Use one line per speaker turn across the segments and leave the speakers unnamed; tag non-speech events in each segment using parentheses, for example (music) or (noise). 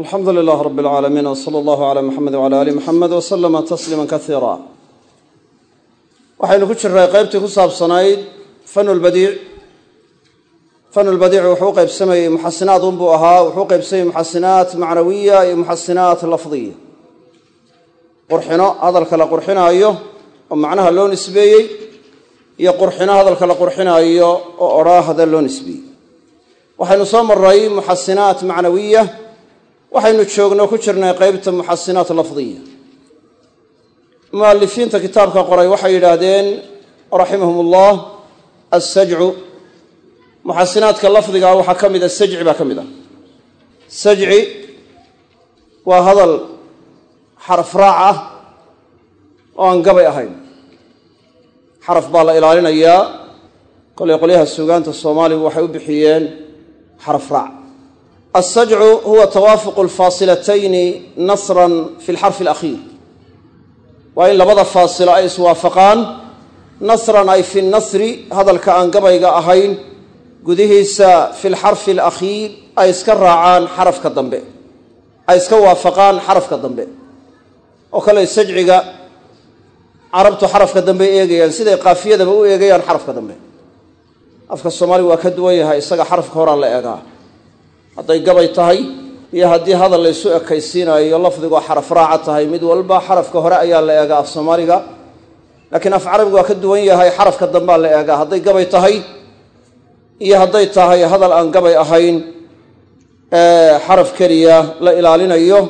alxamdu lilah rab alcaalamiin w sala allahu cala muxamed wcala ali muxamed w slama tasliima kaiira waxaynu ku jirnay qeybtii ku saabsanayd fanulbadiic fanulbadiic wuxuu u qaybsamayey muxasinaad unbuu ahaa wuxuu u qaybsamayey muxasinaat macnawiya iyo muxasinaat lafdiya qurxino hadalka la qurxinaayo oo macnaha loo nisbeeyey iyo qurxino hadalka la qurxinaayo oo odhaahda loo nisbeeyey. Waxaynu soo maray muxasinaat macnawiya waxaynu joogno ku jirnay qeybta muxasinaat lafdiya. Mualifiinta kitaabka qoray waxay yidhaahdeen raximahum ullah assajcu muxasinaadka lafdiga waxaa ka mid a sajci baa ka mid ah. Sajci waa hadal xaraf raac ah oo aan gabay ahayn. Xaraf baa la ilaalinayaa kolay qolyaha suugaanta soomaaligu waxay u bixiyeen xaraf raac alsajcu huwa tawaafuqu alfaasilatayni nasran fi lxarfi alakhiir waa in labada faasilo ay iswaafaqaan nasran ay fi nasri hadalka aan gabayga ahayn gudihiisa fi lxarfi alakhiir ay iska raacaan xarafka dambe ay iska waafaqaan xarafka dambe oo kale sajciga carabtu xarafka dambe eegayaan siday qaafiyadaba u eegayaan xarafka dambe afka soomaaliga waa ka duwan isaga xarafka horaa la hadday gabay tahay iyo haddii hadal laysu ekaysiinayo lafdigoo xaraf raaca tahay mid walba xarafka hore ayaa la eegaa af soomaaliga laakiin af carabiga waa ka duwan yahay xarafka dambea la eegaa. Hadday gabay tahay iyo hadday tahay hadal aan gabay ahayn xaraf keliya la ilaalinayo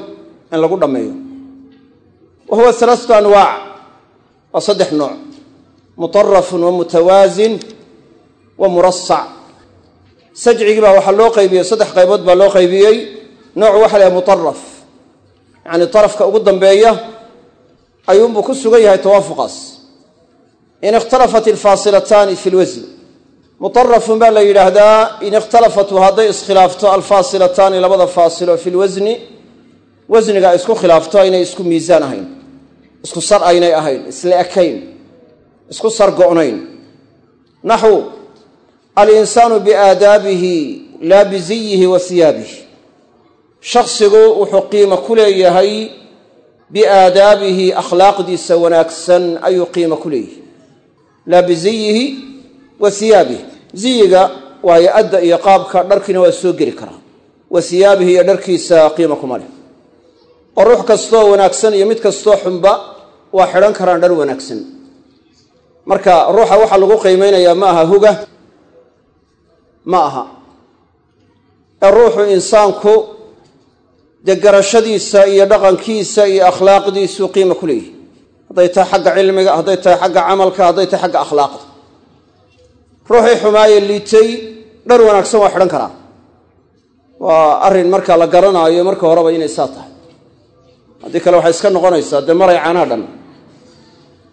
in lagu dhammeeyo. Wa huwa alaasatu anwaac waa saddex nooc mutarafun wa mutawaasin wa murasac sajcigii baa waxaa loo qaybiyey saddex qaybood baa loo qaybiyey. Noocu waxa la yahay mutaraf yacni tarafka ugu dambeeya ayuunbuu ku sugan yahay tawaafuqaas. In ikhtalafat alfaasilataani fi lwasn mutarafun baa la yidhaahdaa in ikhtalafatu hadday iskhilaafto alfaasilataani labada faasilo fi lwasni wasniga ay isku khilaafto aynay isku miisaan ahayn isku sar aynay ahayn isla ekayn isku sar go'nayn alinsaanu biaadaabihi laa biziyihi wa hiyaabihi shaksigu wuxuu qiimo ku leeyahay biaadaabihi akhlaaqdiisa wanaagsan ayuu qiimo ku leeyahay. Laa biziyihi wa hiyaabihi ziyiga waayo adda iyo qaabka dharkiina waa soo geli karaa. Wa hiyaabihi iyo dharkiisa qiimo kuma leh. Oo ruux kastoo wanaagsan iyo mid kastoo xunba waa xidhan karaan dhar wanaagsan. Marka ruuxa waxaa lagu qiimeynayaa ma aha ma aha ee ruuxu insaanku dee garashadiisa iyo dhaqankiisa iyo akhlaaqdiisuu qiimo ku leeyahay hadday tahay xagga cilmiga hadday tahay xagga camalka hadday tahay xagga akhlaaqda. Ruuxii xumaaye liitay dhar wanaagsan waa xidhan karaa. Waa arrin marka la garanaayo marka horeba inay saa tahay. Haddii kale waxay iska noqonaysaa dee maray canaa dhan.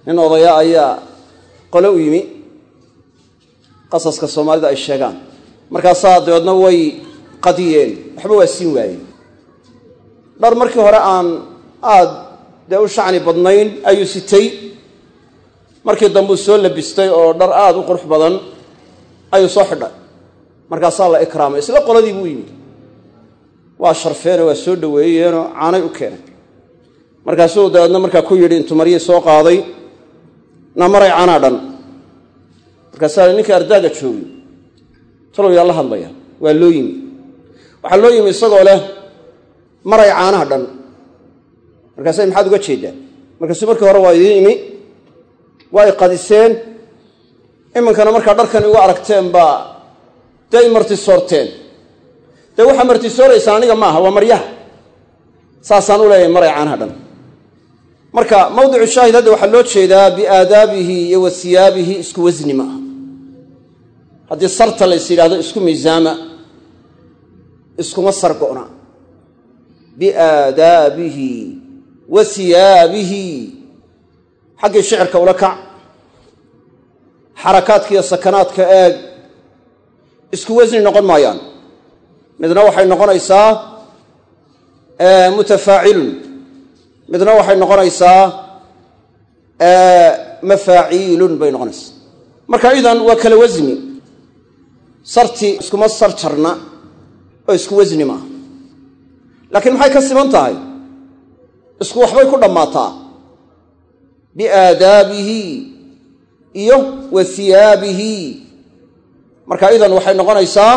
Nin odaya ayaa qole u yimi. Qasaska soomaalida ay sheegaan markaasaa dabeedna way qadiyeen waxba waa siin waayeen. Dhar markii hore aan aad dee u shacni badnayn ayuu sitay. Markii dambuu soo labistay oo dhar aada u qurux badan ayuu soo xidhay. Markaasaa la ikraamay isla qoladii buu yimi waa sharfeenoo waa soo dhoweeyeenoo caanay u keenay. Markaasuu dabeedna markaa ku yidhi intuu maryii soo qaaday na maray canaa dhan. Markaasaa ninkii ardaaga joogay talow yaa la hadlaya. Waa loo yimi. Waxaa loo yimi isagoo leh maray caanaha dhan. Markaasa maxaad uga jeedaa? Markaasuu markii hore waa idiin imi waa y qadiseen. Iminkana markaa dharkan igu aragteen baa dee i martisoorteen dee waxaa martisooraysaan aniga maaha waa maryaha. Saasaan u leeyahay maray caanaha dhan. Marka mawdicu shaahid hadda waxaa loo jeedaa biaadaabihi iyo wa hiyaabihi isku wasni ma aha haddii sarta lays yidhahdo isku miisaama iskuma sar go'na biaadaabihi wa hiyaabihi xaggii shicirka ula kac. Xarakaadka iyo sakanaadka eeg. Isku wasni noqon maayaan. Midna waxay noqonaysaa mutafaacilun. Midna waxay noqonaysaa mafaaciilun bay noqonaysaa. Marka idan waa kala wasni sarti iskuma sar jarna oo isku wasni maaha laakiin maxay ka siman tahay? Isku waxbay ku dhammaataa? Biaadaabihi iyo wa hiyaabihi marka idan waxay noqonaysaa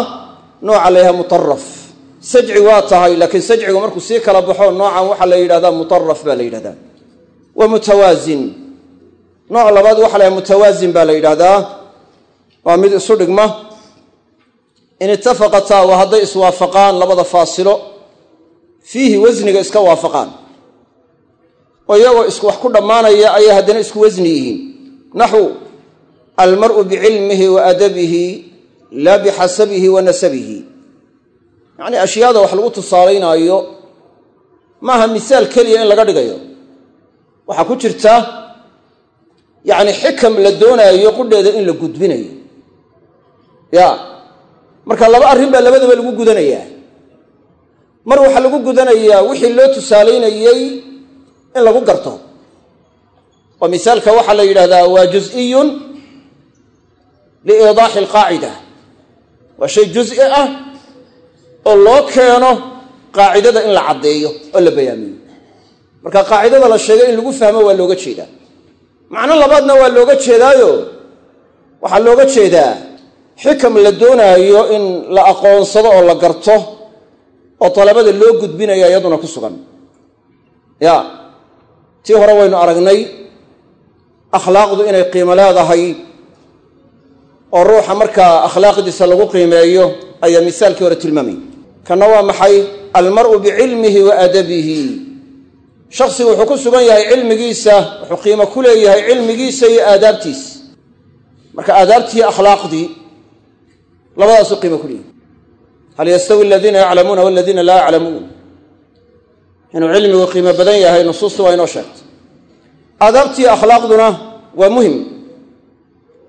nooca la yhaha mutaraf sajci waa tahay laakiin sajcigu markuu sii kala baxo noocan waxaa la yidhahdaa mutaraf baa la yidhahdaa. Wa mutawaasin. Nooc labaad waxa la yhaha mutawaasin baa la yidhahdaa. Waa mid isu dhigma in itafaqataa waa hadday iswaafaqaan labada faasilo fiihi wasniga iska waafaqaan. Oo iyagoo isku wax ku dhammaanaya ayay haddana isku wasni yihiin. Naxu almar'u bicilmihi wa adabihi laa bixasabihi wa nasabihi. Yacnii ashyaada wax lagu tusaalaynaayo maaha misaal keliya in laga dhigayo. Waxaa ku jirta yacni xikam la doonaayo qudheeda in la gudbinayo. Ya marka laba arrin baa labadaba lagu gudanayaa mar waxaa lagu gudanayaa wixii loo tusaalaynayey in lagu garto. Oo misaalka waxaa la yidhahdaa waa juz'iyun liiidaaxi alqaacida. Waa shay juz'i ah oo loo keeno qaacidada in la caddeeyo oo la bayaamiyo marka qaacidada la sheegay in lagu fahmo waa looga jeedaa. Macno labaadna waa looga jeedaayo. Waxaa looga jeedaa xikam la doonaayo in la aqoonsado oo la garto oo dalabada loo gudbinaya iyaduna ku sugan. Ya tii hore waynu aragnay akhlaaqdu inay qiimo leedahay oo ruuxa markaa akhlaaqdiisa lagu qiimeeyo ayaa misaalkii hore tilmaamay. Kanna waa maxay? Almar'u bicilmihi wa adabihi. Shaksigu wuxuu ku sugan yahay cilmigiisa wuxuu qiimo ku leeyahay cilmigiisa iyo aadaabtiisa marka aadaabtii akhlaaqdii labadaasuu qiimo ku leeyahay. Hal yastawi aladiina yaclamuuna waladiina laa yaclamuun. Inuu cilmigu qiimo badan yahay nusuustu waa inoo sheegtay. Aadaabtii akhlaaqduna waa muhiim.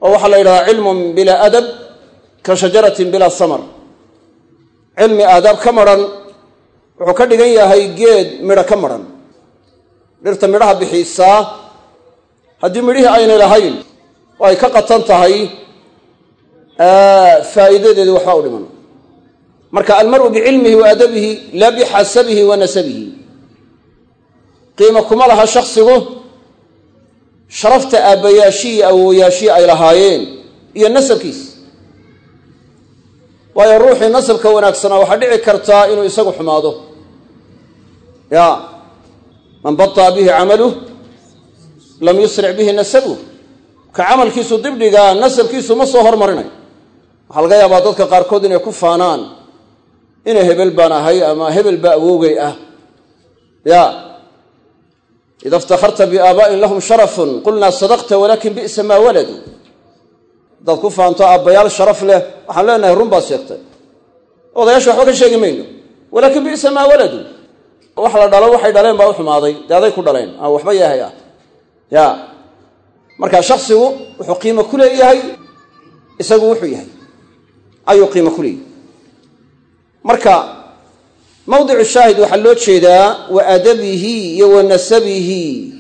Oo waxaa la yidhahdaa cilmun bilaa adab ka shajaratin bilaa samar. Cilmi aadaab ka maran wuxuu ka dhigan yahay geed midho ka maran. Dhirta midhaha bixiisaa haddii midhihii aynay lahayn oo ay ka qatan tahay faa'iidadeedu waxba u dhiman. Marka almar'u bicilmihi wa adabihi laa bixasabihi wa nasabihi. Qiimo kuma laha shaksigu sharafta aabbayaashii iyo awowayaashii ay lahaayeen iyo nasabkiis. Waayo ruuxii nasabka wanaagsanaa waxaa dhici kartaa inuu isagu xumaado. Ya man baطa'a bihi camaluh lam yusric bihi nasabuh ka camalkiisu dibdhigaa nasabkiisu ma soo hormarinayo waxaa laga yaabaa dadka qaarkood inay ku faanaan inay hebel baan ahay ama hebel baa awoogay ah. Ya ida iftakharta biaabaa'in lahum sharafun qulnaa sadaqta walakin bi'sa maa waladu. Haddaad ku faanto aabbayaal sharaf leh waxaan leenahay run baad sheegtay. Odayaasha waxba ka sheegi mayno. Walaakin bi'sa maa waladu. Wax la dhalo waxay dhaleen baa u xumaaday. Dee aday ku dhaleen. Ama waxba yahay ah. Ya marka shaksigu wuxuu qiimo ku leeyahay isagu wuxuu yahay ayuu qiimo ku leeyahay marka mawdicu shaahid waxaa loo jeedaa wa adabihi iyo wa nasabihi.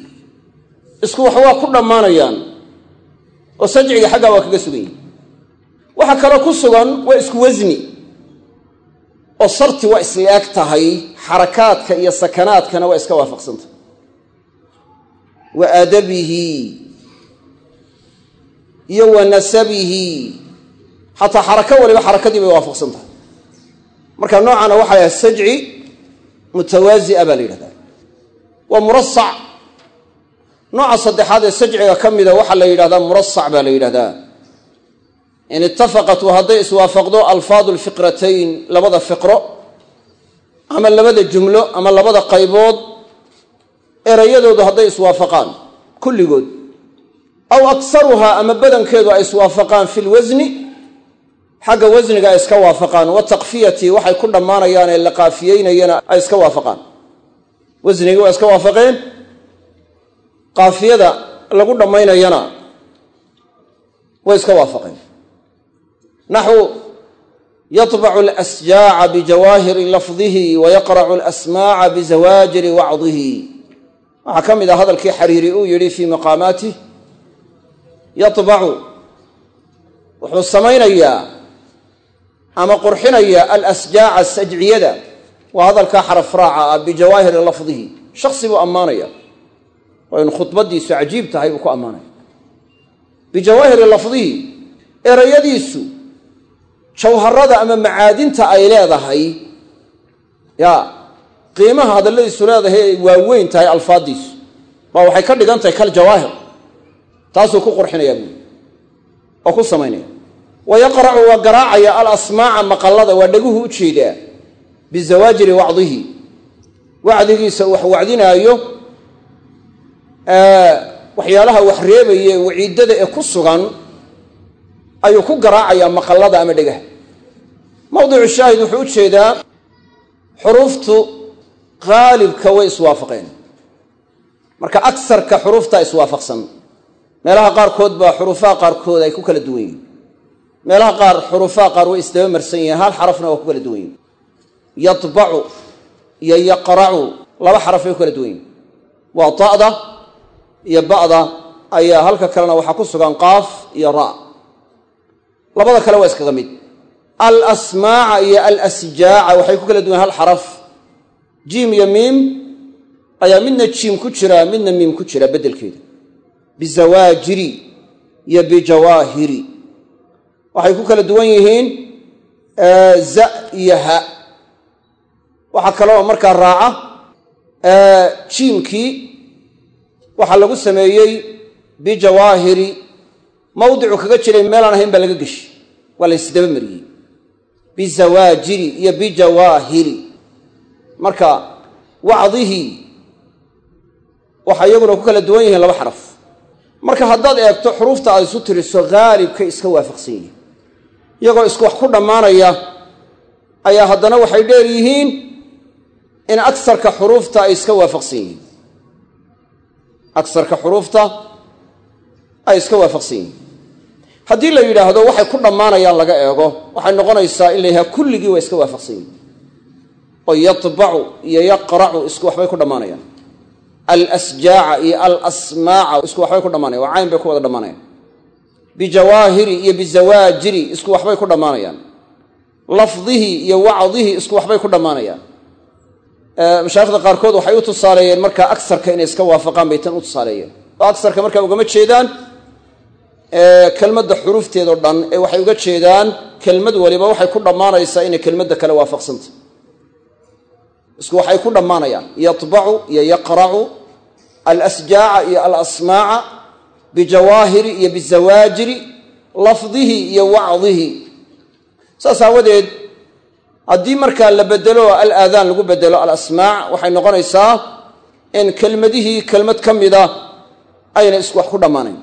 Isku wax waa ku dhammaanayaan oo sajciga xaggaa waa kaga sugan yihi waxaa kaloo ku sugan waa isku wasni oo sarti waa isla eg tahay xarakaadka iyo sakanaadkana waa iska waafaqsantah wa adabihi iyo wa nasabihi xataa xarako waliba xarakadii bay waafaqsan tahay. Marka noocana waxaa yahay sajci mutawaasia baa la yidhahdaa. Waa murasac. Nooca saddexaad ee sajciga ka mida waxaa la yidhahdaa murasac baa la yidhahdaa. In itafaqat wa hadday iswaafaqdo alfaadu lfiqratayn labada fiqro ama labada jumlo ama labada qaybood erayadoodu hadday iswaafaqaan kulligood. Aw aksaruhaa ama badankeedu ay iswaafaqaan fi lwasni xagga wasniga ay iska waafaqaan wataqfiyati waxay ku dhammaanayaan ee la qaafiyeynayana ay iska waafaqaan. Wasnigii waa iska waafaqeen? Qaafiyada lagu dhammaynayana way iska waafaqeen. Naxu yaطbacu alasjaaca bijawaahiri lafdihi wa yaqracu alasmaaca bizawaajiri wacdihi waxaa ka mid ah hadalkii xariiri uu yidhi fii maqaamaatih yaطbacu wuxuu samaynayaa ama qurxinaya alasjaaca sajciyada waa hadalkaa xaraf raaca ah bijawaahiri lafdihi. Shaksi buu ammaanaya. Oo in khudbadiisu cajiib tahay buu ku ammaanaya. Bijawaahiri lafdihi erayadiisu jawharada ama macaadinta ay leedahay ya qiimaha hadalladiisu leedahay ay waaweyn tahay alfaaddiisu. Baa waxay ka dhigan tahay kal jawaahir taasuu ku qurxinaya buui oo ku samaynaya wa yaqracu waa garaacaya alasmaaca maqallada waa dhaguhu u jeedaa bizawaajiri wacdihi wacdigiisa wax wacdinaayo waxyaalaha wax reebaya waciidada ee ku sugan ayuu ku garaacayaa maqallada ama dhegaha mawdicu shaahid wuxuu u jeedaa xuruuftu qaalibka way iswaafaqeen marka agsarka xuruuftaa iswaafaqsan meelaha qaarkood baa xuruufaha qaarkood ay ku kala duwan yihiin meelaha qaar xuruufaha qaar way isdaba marsan yihiin hal xarafna waa ku kala duwan yihiin iyo yaqracu laba xaraf bay ku kala duwan waa ta'da iyo ba'da ayaa halka kalena waxaa ku sugan qaaf iyo ra' labada kale waa iskaga mid. Alasmaaca iyo alasjaaca waxay ku kala duwan hal xaraf. Jiim iyo miim ayaa midna jiim ku jira midna miim ku jira beddelkeeda. Bizawaajiri iyo bijawaahiri waxay ku kala duwan yihiin za iyo ha waxaa kaloo markaa raaca jiimkii waxaa lagu sameeyey bijawaahiri. Mawdicu kaga jiray meelaan ahayn baa laga geshi waa la ysdaba mariyey. Bizawaajiri iyo bijawaahiri. Marka wacdihii waxay iyaguna ku kala duwan yihiin laba xaraf. Marka haddaad eegto xuruufta aad isu tiriso haalibkay iska waafaqsan yihiin iyagoo isku wax ku dhammaanaya ayaa haddana waxay dheer yihiin in agsarka xuruufta ay iska waafaqsan yihiin. Agsarka xuruufta ay iska waafaqsan yihiin. Haddii la yidhaahdo waxay ku dhammaanayaan laga eego waxay noqonaysaa in la yidhaha kulligii waa iska waafaqsan yihiin. Oo yatbacu iyo yaqracu isku waxbay ku dhammaanayaan. Alasjaaca iyo alasmaaca isku waxbay ku dhammaanayan waa cayn bay ku wada dhammaanayaan bijawaahiri iyo bizawaajiri isku waxbay ku dhammaanayaan. Lafdihii iyo wacdihii isku waxbay ku dhammaanayaan. Mashaayikhda qaarkood waxay u tusaaleeyeen markaa agsarka inay iska waafaqaan bay tan u tusaaleeyeen. Oo agsarka markaa ugama jeedaan kelmadda xuruufteedao dhan ee waxay uga jeedaan kelmad waliba waxay ku dhammaanaysaa inay kelmadda kale waafaqsanta. Isku waxay ku dhammaanayaan. Yatbacu iyo yaqracu alasjaaca iyo alasmaaca bijawaahiri iyo bizawaajiri lafdihi iyo wacdihi. Saas aawadeed haddii markaa la bedelo alaadaan lagu bedelo alasmaac waxay noqonaysaa in kelmadihii kelmad ka mida ayna isku wax ku dhammaanayn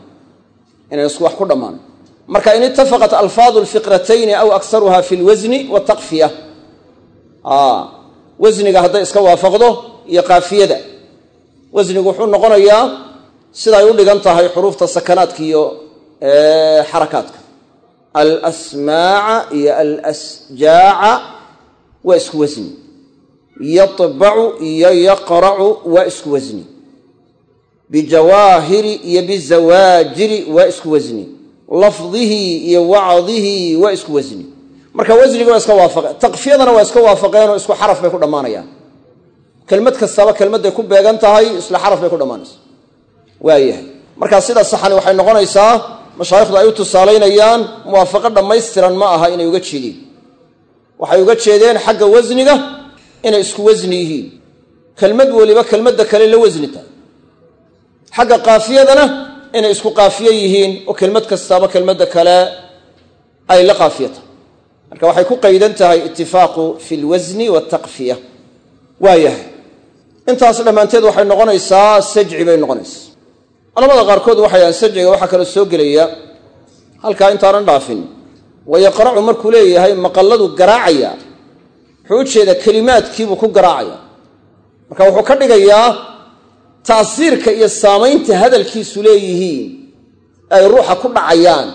inay isku wax ku dhammaanayn marka in itafaqat alfaadu lfiqratayni aw aksaruha fi lwasni wataqfiya wasniga hadday iska waafaqdo iyo kaafiyada wasnigu wuxuu noqonayaa siday u dhigan tahay xuruufta sakanaadka iyo xarakaadka. Alasmaaca iyo alasjaaca waa isku wasni yatbacu iyo yaqracu waa isku wasni bijawaahiri iyo bizawaajiri waa isku wasni lafdihii iyo wacdihii waa isku wasni marka wasniga waa iska waafaqeen taqfiyadana waa iska waafaqeen oo isku xaraf bay ku dhammaanayaan. Kelmad kastaba kelmadday ku beegan tahay isla xaraf bay ku dhammaanaysa waayahay markaa sida saxani waxay noqonaysaa mashaayikhdu ay u tusaalaynayaan muwaafaqo dhammaystiran ma aha inay uga jeedeen waxay uga jeedeen xagga wasniga inay isku wasni yihiin. Kelmad weliba kelmadda kale la wasni tahay. Xagga qaafiyadana inay isku qaafiye yihiin oo kelmad kastaaba kelmadda kale ay la qaafiya tahay. Marka waxay ku qaydan tahay itifaaqu fi lwasni waltaqfiya waayahay intaas dhammaanteed waxay noqonaysaa sajci bay noqonaysaa culamada qaarkood waxay ahaan sajciga waxaa kaloo soo gelaya halkaa intaanan dhaafin wayaqracu markuu leeyahay maqalladu garaacaya wuxuu u jeedaa kelimaadkiibuu ku garaacaya. Marka wuxuu ka dhigayaa taasiirka iyo saamaynta hadalkiisu leeyihiin ay ruuxa ku dhacayaan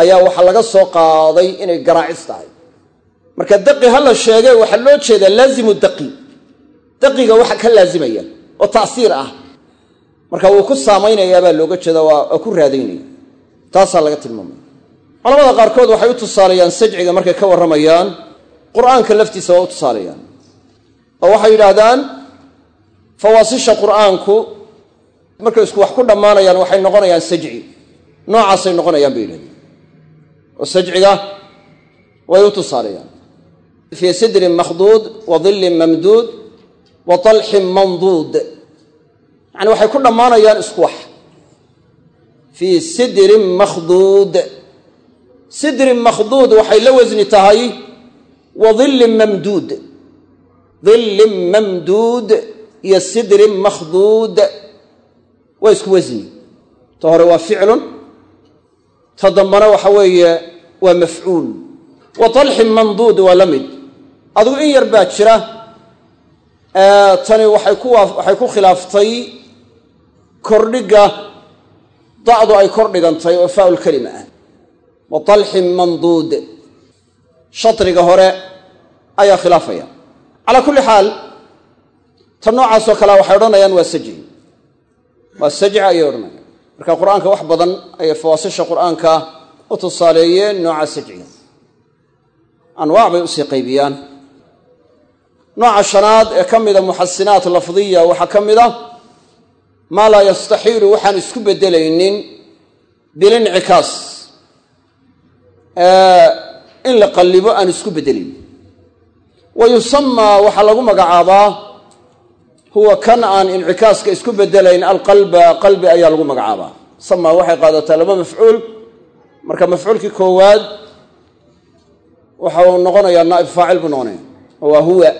ayaa waxaa laga soo qaaday inay garaacis tahay. Marka daqi ha la sheegay waxaa loo jeedaa laazimu daqi. Daqiga waxa ka laazimaya oo taasiir ah marka wuu ku saamaynayaa baa looga jeeda waa ku raadaynaya taasaa laga tilmaamaya culamada qaarkood waxay u tusaalayaan sajciga markay ka warramayaan qur'aanka laftiisa waa u tusaalayaan. Oo waxay yidhaahdaan fawaasisha qur'aanku markay isku wax ku dhammaanayaan waxay noqonayaan sajci. Noocaasay noqonayaan bay yidhahdeen. Oo sajciga way u tusaaleeyaan fii sidrin makhduud wa dillin mamduud wa talxin manduud yacani waxay ku dhammaanayaan isku wax. Fii sidrin makhduud. Sidrin makhduud waxay la wasni tahay wa dillin mamduud. Dillin mamduud iyo sidrin makhduud. Waa isku wasni ta hore waa ficlun ta dambana waxa weeye waa mafcuul. Wa talxin manduud waa la mid. Adigu in yar baa jira tani waxay ku khilaaftay kordhigga da'du ay kor dhigantay oo faaulkelima ah. Wa talxin manduud. Shadriga hore ayaa khilaafaya. Calaa kulli xaal ta noocaasoo kalea waxay odhanayaan waa sajci waa sajci ayay odhanayaan. Marka qur'aanka wax badan ayay fawaasisha qur'aanka u tusaaleeyeen nooca sajciga anwaac bay u sii qaybiyaan. Nooca shanaad ee ka mida muxasinaat lafdiya waxaa ka mid a maa laa yastaxiilu waxaan isku beddelaynin bilincikaas in la qallibo aan isku beddelayn wa yusamaa waxaa lagu magacaabaa huwa kan aan incikaaska isku beddelayn alqalba qalbi ayaa lagu magacaabaa. Samaa waxay qaadataa laba mafcuul. Marka mafcuulkii koowaad waxa uu noqonayaa naa'ib faacil buu noqonaya waa huwa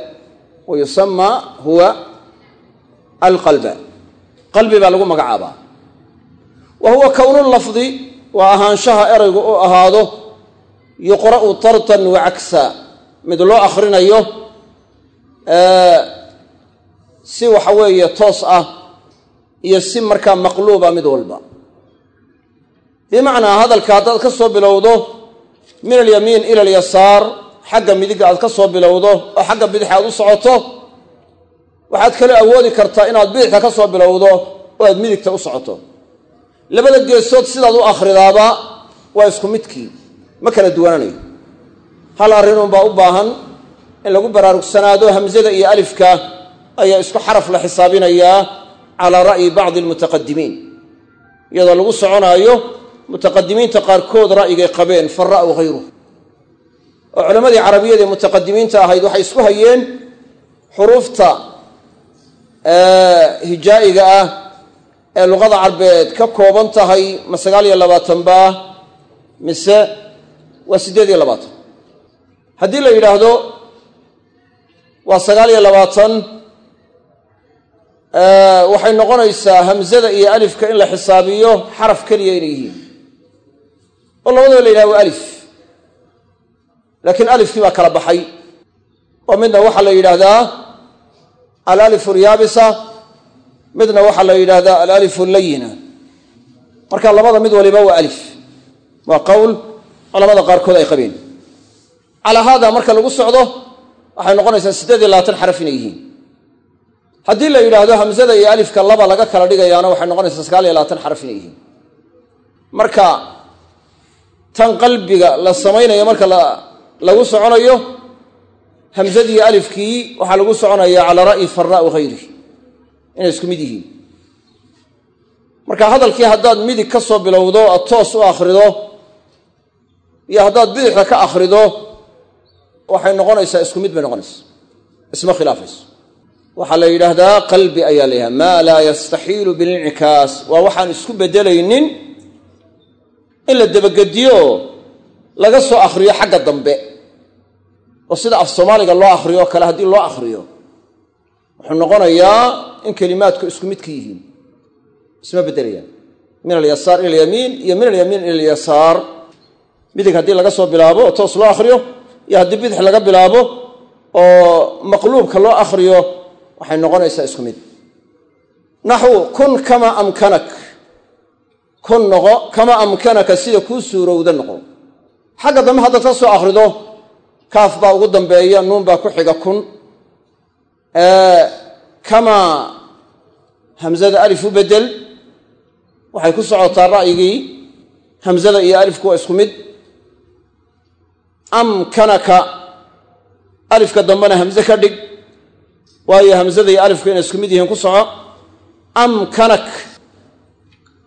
wa yusamaa huwa alqalba qalbi baa lagu magacaabaa. Wa huwa kownu lafdi waa ahaanshaha eraygu u ahaado yuqra'u tartan wa cagsa mid loo akhrinayo si waxa weeye toos ah iyo si markaa maqluuba mid walba. Bimacnaa hadalka haddaad ka soo bilowdo min alyamiin ila alyasaar xagga midiga aad ka soo bilowdo oo xagga bidix aad u socoto waxaad kale awoodi kartaa inaad bidixka ka soo bilowdo oo aad midigta u socoto. Labada geesood sidaad u akhridaaba waa isku midkii. Ma kala duwananayo hal arrinunbaa u baahan in lagu baraarugsanaado hamsada iyo alifka ayaa isku xaraf la xisaabinayaa calaa ra'yi bacdi almutaqadimiin. Iyadoo lagu soconaayo mutaqadimiinta qaarkood ra'yigay qabeen fara'u hayruh oo culammadii carabiyada ee mutaqadimiinta ahayd waxay isku hayeen xuruufta hijaa'iga ah ee luqada carbeed ka kooban tahay ma sagaal iyo labaatan baa mise waa siddeed iyo labaatan. Haddii la yidhaahdo waa sagaal iyo labaatan waxay noqonaysaa hamzada iyo alifka in la xisaabiyo xaraf keliya inay yihiin. Oo labadaba la yidhaha waa alif. Laakiin alifkii baa kala baxay. Oo midna waxaa la yidhaahdaa alalifu alyaabisa midna waxaa la yidhaahdaa alalifu allayina marka labada mid waliba waa alif. Waa qowl culamada qaarkood ay qabeen. Calaa haada marka lagu socdo waxay noqonaysaa siddeed iyo labaatan xaraf inay yihiin. Haddii la yidhaahdo hamzada iyo alifka laba laga kala dhigayaana waxay noqonaysaa sagaal iyo labaatan xaraf inay yihiin. Marka tan qalbiga la samaynayo marka lagu soconayo hamzadiiyo alifkii waxaa lagu soconaya calaa ra'yi farra u hayri inay isku mid yihiin. Marka hadalkii haddaad midig ka soo bilowdo aad toos u akhrido iyo haddaad bidixda ka akhrido waxay noqonaysaa isku mid bay noqonaysa isma khilaafayso. Waxaa la yidhaahdaa qalbi ayaa la yidhahda maa laa yastaxiilu bilincikaas waa waxaan isku beddelaynin in la debagediyo laga soo akhriyo xagga dambe oo sida af soomaaliga loo akhriyo kale haddii loo akhriyo wuxuu noqonayaa in kelimaadku isku mid ka yihiin. Isma beddelayaan. Min alyasaar ila alyamiin iyo min alyamiin ila alyasaar. Midig haddii laga soo bilaabo oo toos loo akhriyo iyo haddii bidix laga bilaabo oo maqluubka loo akhriyo waxay noqonaysaa isku mid. Naxu kun kama amkanak. Kun noqo kama amkanaka sida kuu suurowda noqo. Xagga dambe haddaad ka soo akhrido kaaf baa ugu dambeeya nuun baa ku xiga kun. Kamaa hamzada alif u bedel waxay ku socotaa ra'yigii. Hamzada iyo alifku waa isku mid. Amkanaka alifka dambena hamze ka dhig. Waayo hamzada iyo alifku inay isku mid yihiin ku soco. Amkanak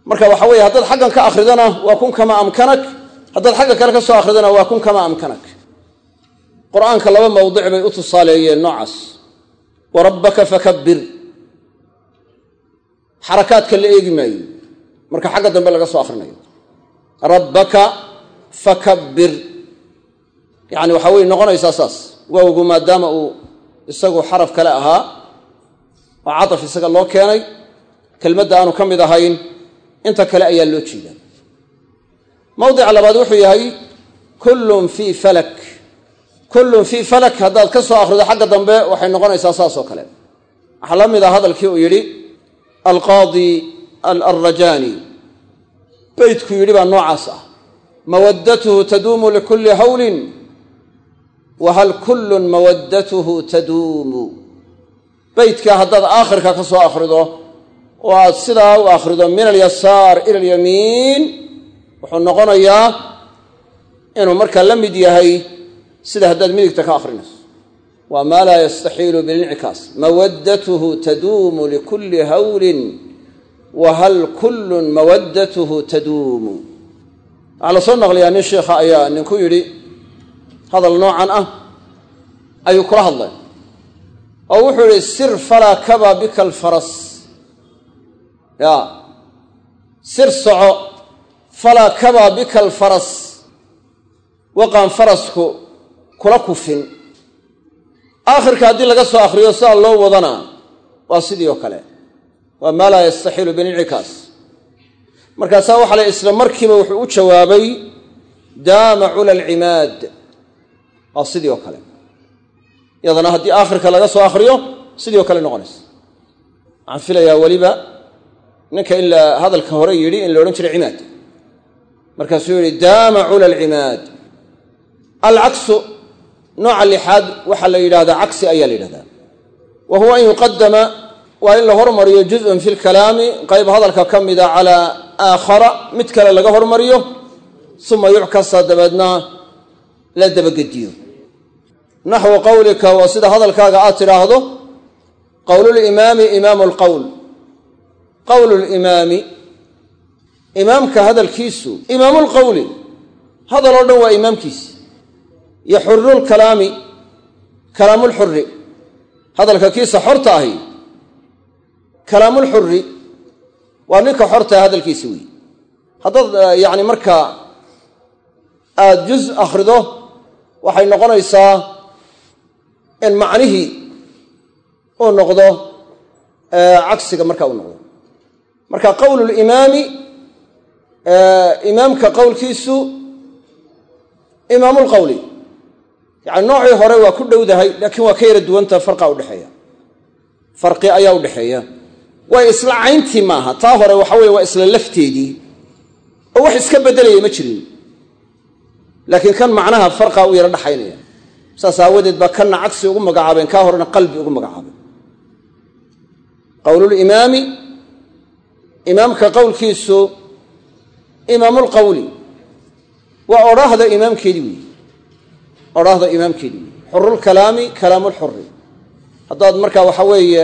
marka waxa weeye haddaad xaggan ka akhridana waa kun kama amkanak haddaad xagga kale ka soo akhridana waa kun kama amkanak qur'aanka laba mawdic bay u tusaaleeyeen noocaas. Wa rabbaka fakabbir. Xarakaadka la eegi maayo. Marka xagga dambe laga soo akhrinayo. Rabbaka fakabbir. Yacni waxaa weye noqonaysaa saas. Waawgu maadaama uu isagu xaraf kale ahaa oo cadaf isaga loo keenay. Kelmadda aanu ka mid ahayn inta kale ayaa loo jeedaa. Mawdica labaad wuxuu yahay kullun fii falak kullun fii falak haddaad ka soo akhrido xagga dambe waxay noqonaysaa saas oo kale. Waxaa la mid ah hadalkii uu yidhi alqaadi alrajaani beydku yidhi baa noocaas ah. Mawaddatuhu taduumu likulli hawlin wa hal kullun mawaddatuhu taduumu. Beydkaa haddaad aakhirka ka soo akhrido oo aad sidaa u akhrido min alyasaar ila alyamiin wuxuu noqonayaa inuu markaa la mid yahay sida haddaad midigta ka akhrinayso. Waa maa laa yastaxiilu bilincikaas mawaddatuhu taduumu likulli hawlin wa hal kullun mawaddatuhu taduumu. Waxaa la soo naqliyaa nin sheikha ayaa ninku yidhi hadal noocan ah ayuu kula hadlay. Oo wuxuu yidhi sir falaa kaba bika alfaras. Ya. Sir soco falaa kabaa bika alfaras. Waqaan farasku kula kufin. Aakhirka haddii laga soo akhriyo sidaa loo wadana waa sidii oo kale. Waa maa laa yastaxiilu bilincikaas markaasaa waxa la isla markiiba wuxuu u jawaabay daama cula alcimaad waa sidii oo kale. Yadana haddii aakhirka laga soo akhriyo sidii oo kale noqonaysa waxaan filayaa weliba ninka ilaa hadalka hore yidhi in la odhan jiray cimaad. Markaasuu yidhi daama cula alcimaad alcaksu nooca lixaad waxaa la yidhahdaa cagsi ayaa la yidhahdaa. Wa huwa an yuqadama waa in la hormariyo juzun fi lkalaami qayb hadalka ka mida calaa aakhara mid kale laga hormariyo uma yuckasa dabeedna la dabagediyo. Naxwu qowlika waa sida hadalkaaga aad tidhaahdo qowlulimaami imaamu lqowl limaami imaamka hadalkiisu imaamulqowli hadal oo dhan waa imaamkiisi yaxuru lkalaami kalaamulxuri hadalka kiisa xorta ahi kalaamulxuri waa ninka xortaa hadalkiisa weeye haddaad yacni markaa aada juz akhrido waxay noqonaysaa in macnihii uu noqdo cagsiga marka uu noqdo. Marka qowlulimaami imaamka qowlkiisu imaamulqowli yacni noocii hore waa ku dhowdahay laakiin waa ka yara duwanta farqa udhexeeya farqi ayaa udhexeeya waa isla cayntii maaha. Taa hore waxa weye waa isla lafteedii. Oo wax iska beddelaya ma jirin. Laakiin kan macnaha farqa u yaro dhaxaynaya. Saas aawadeed baa kanna cagsi ugu magacaabeen kaa horena qalbi ugu magacaabeen. Qowlulimaami imaamka qowlkiisu imaamulqowli waa odhaahda imaamkeedii weyi odhaahda imaamkeedii weyi xurulkalaami kalaamulxuri haddaad markaa waxa weeye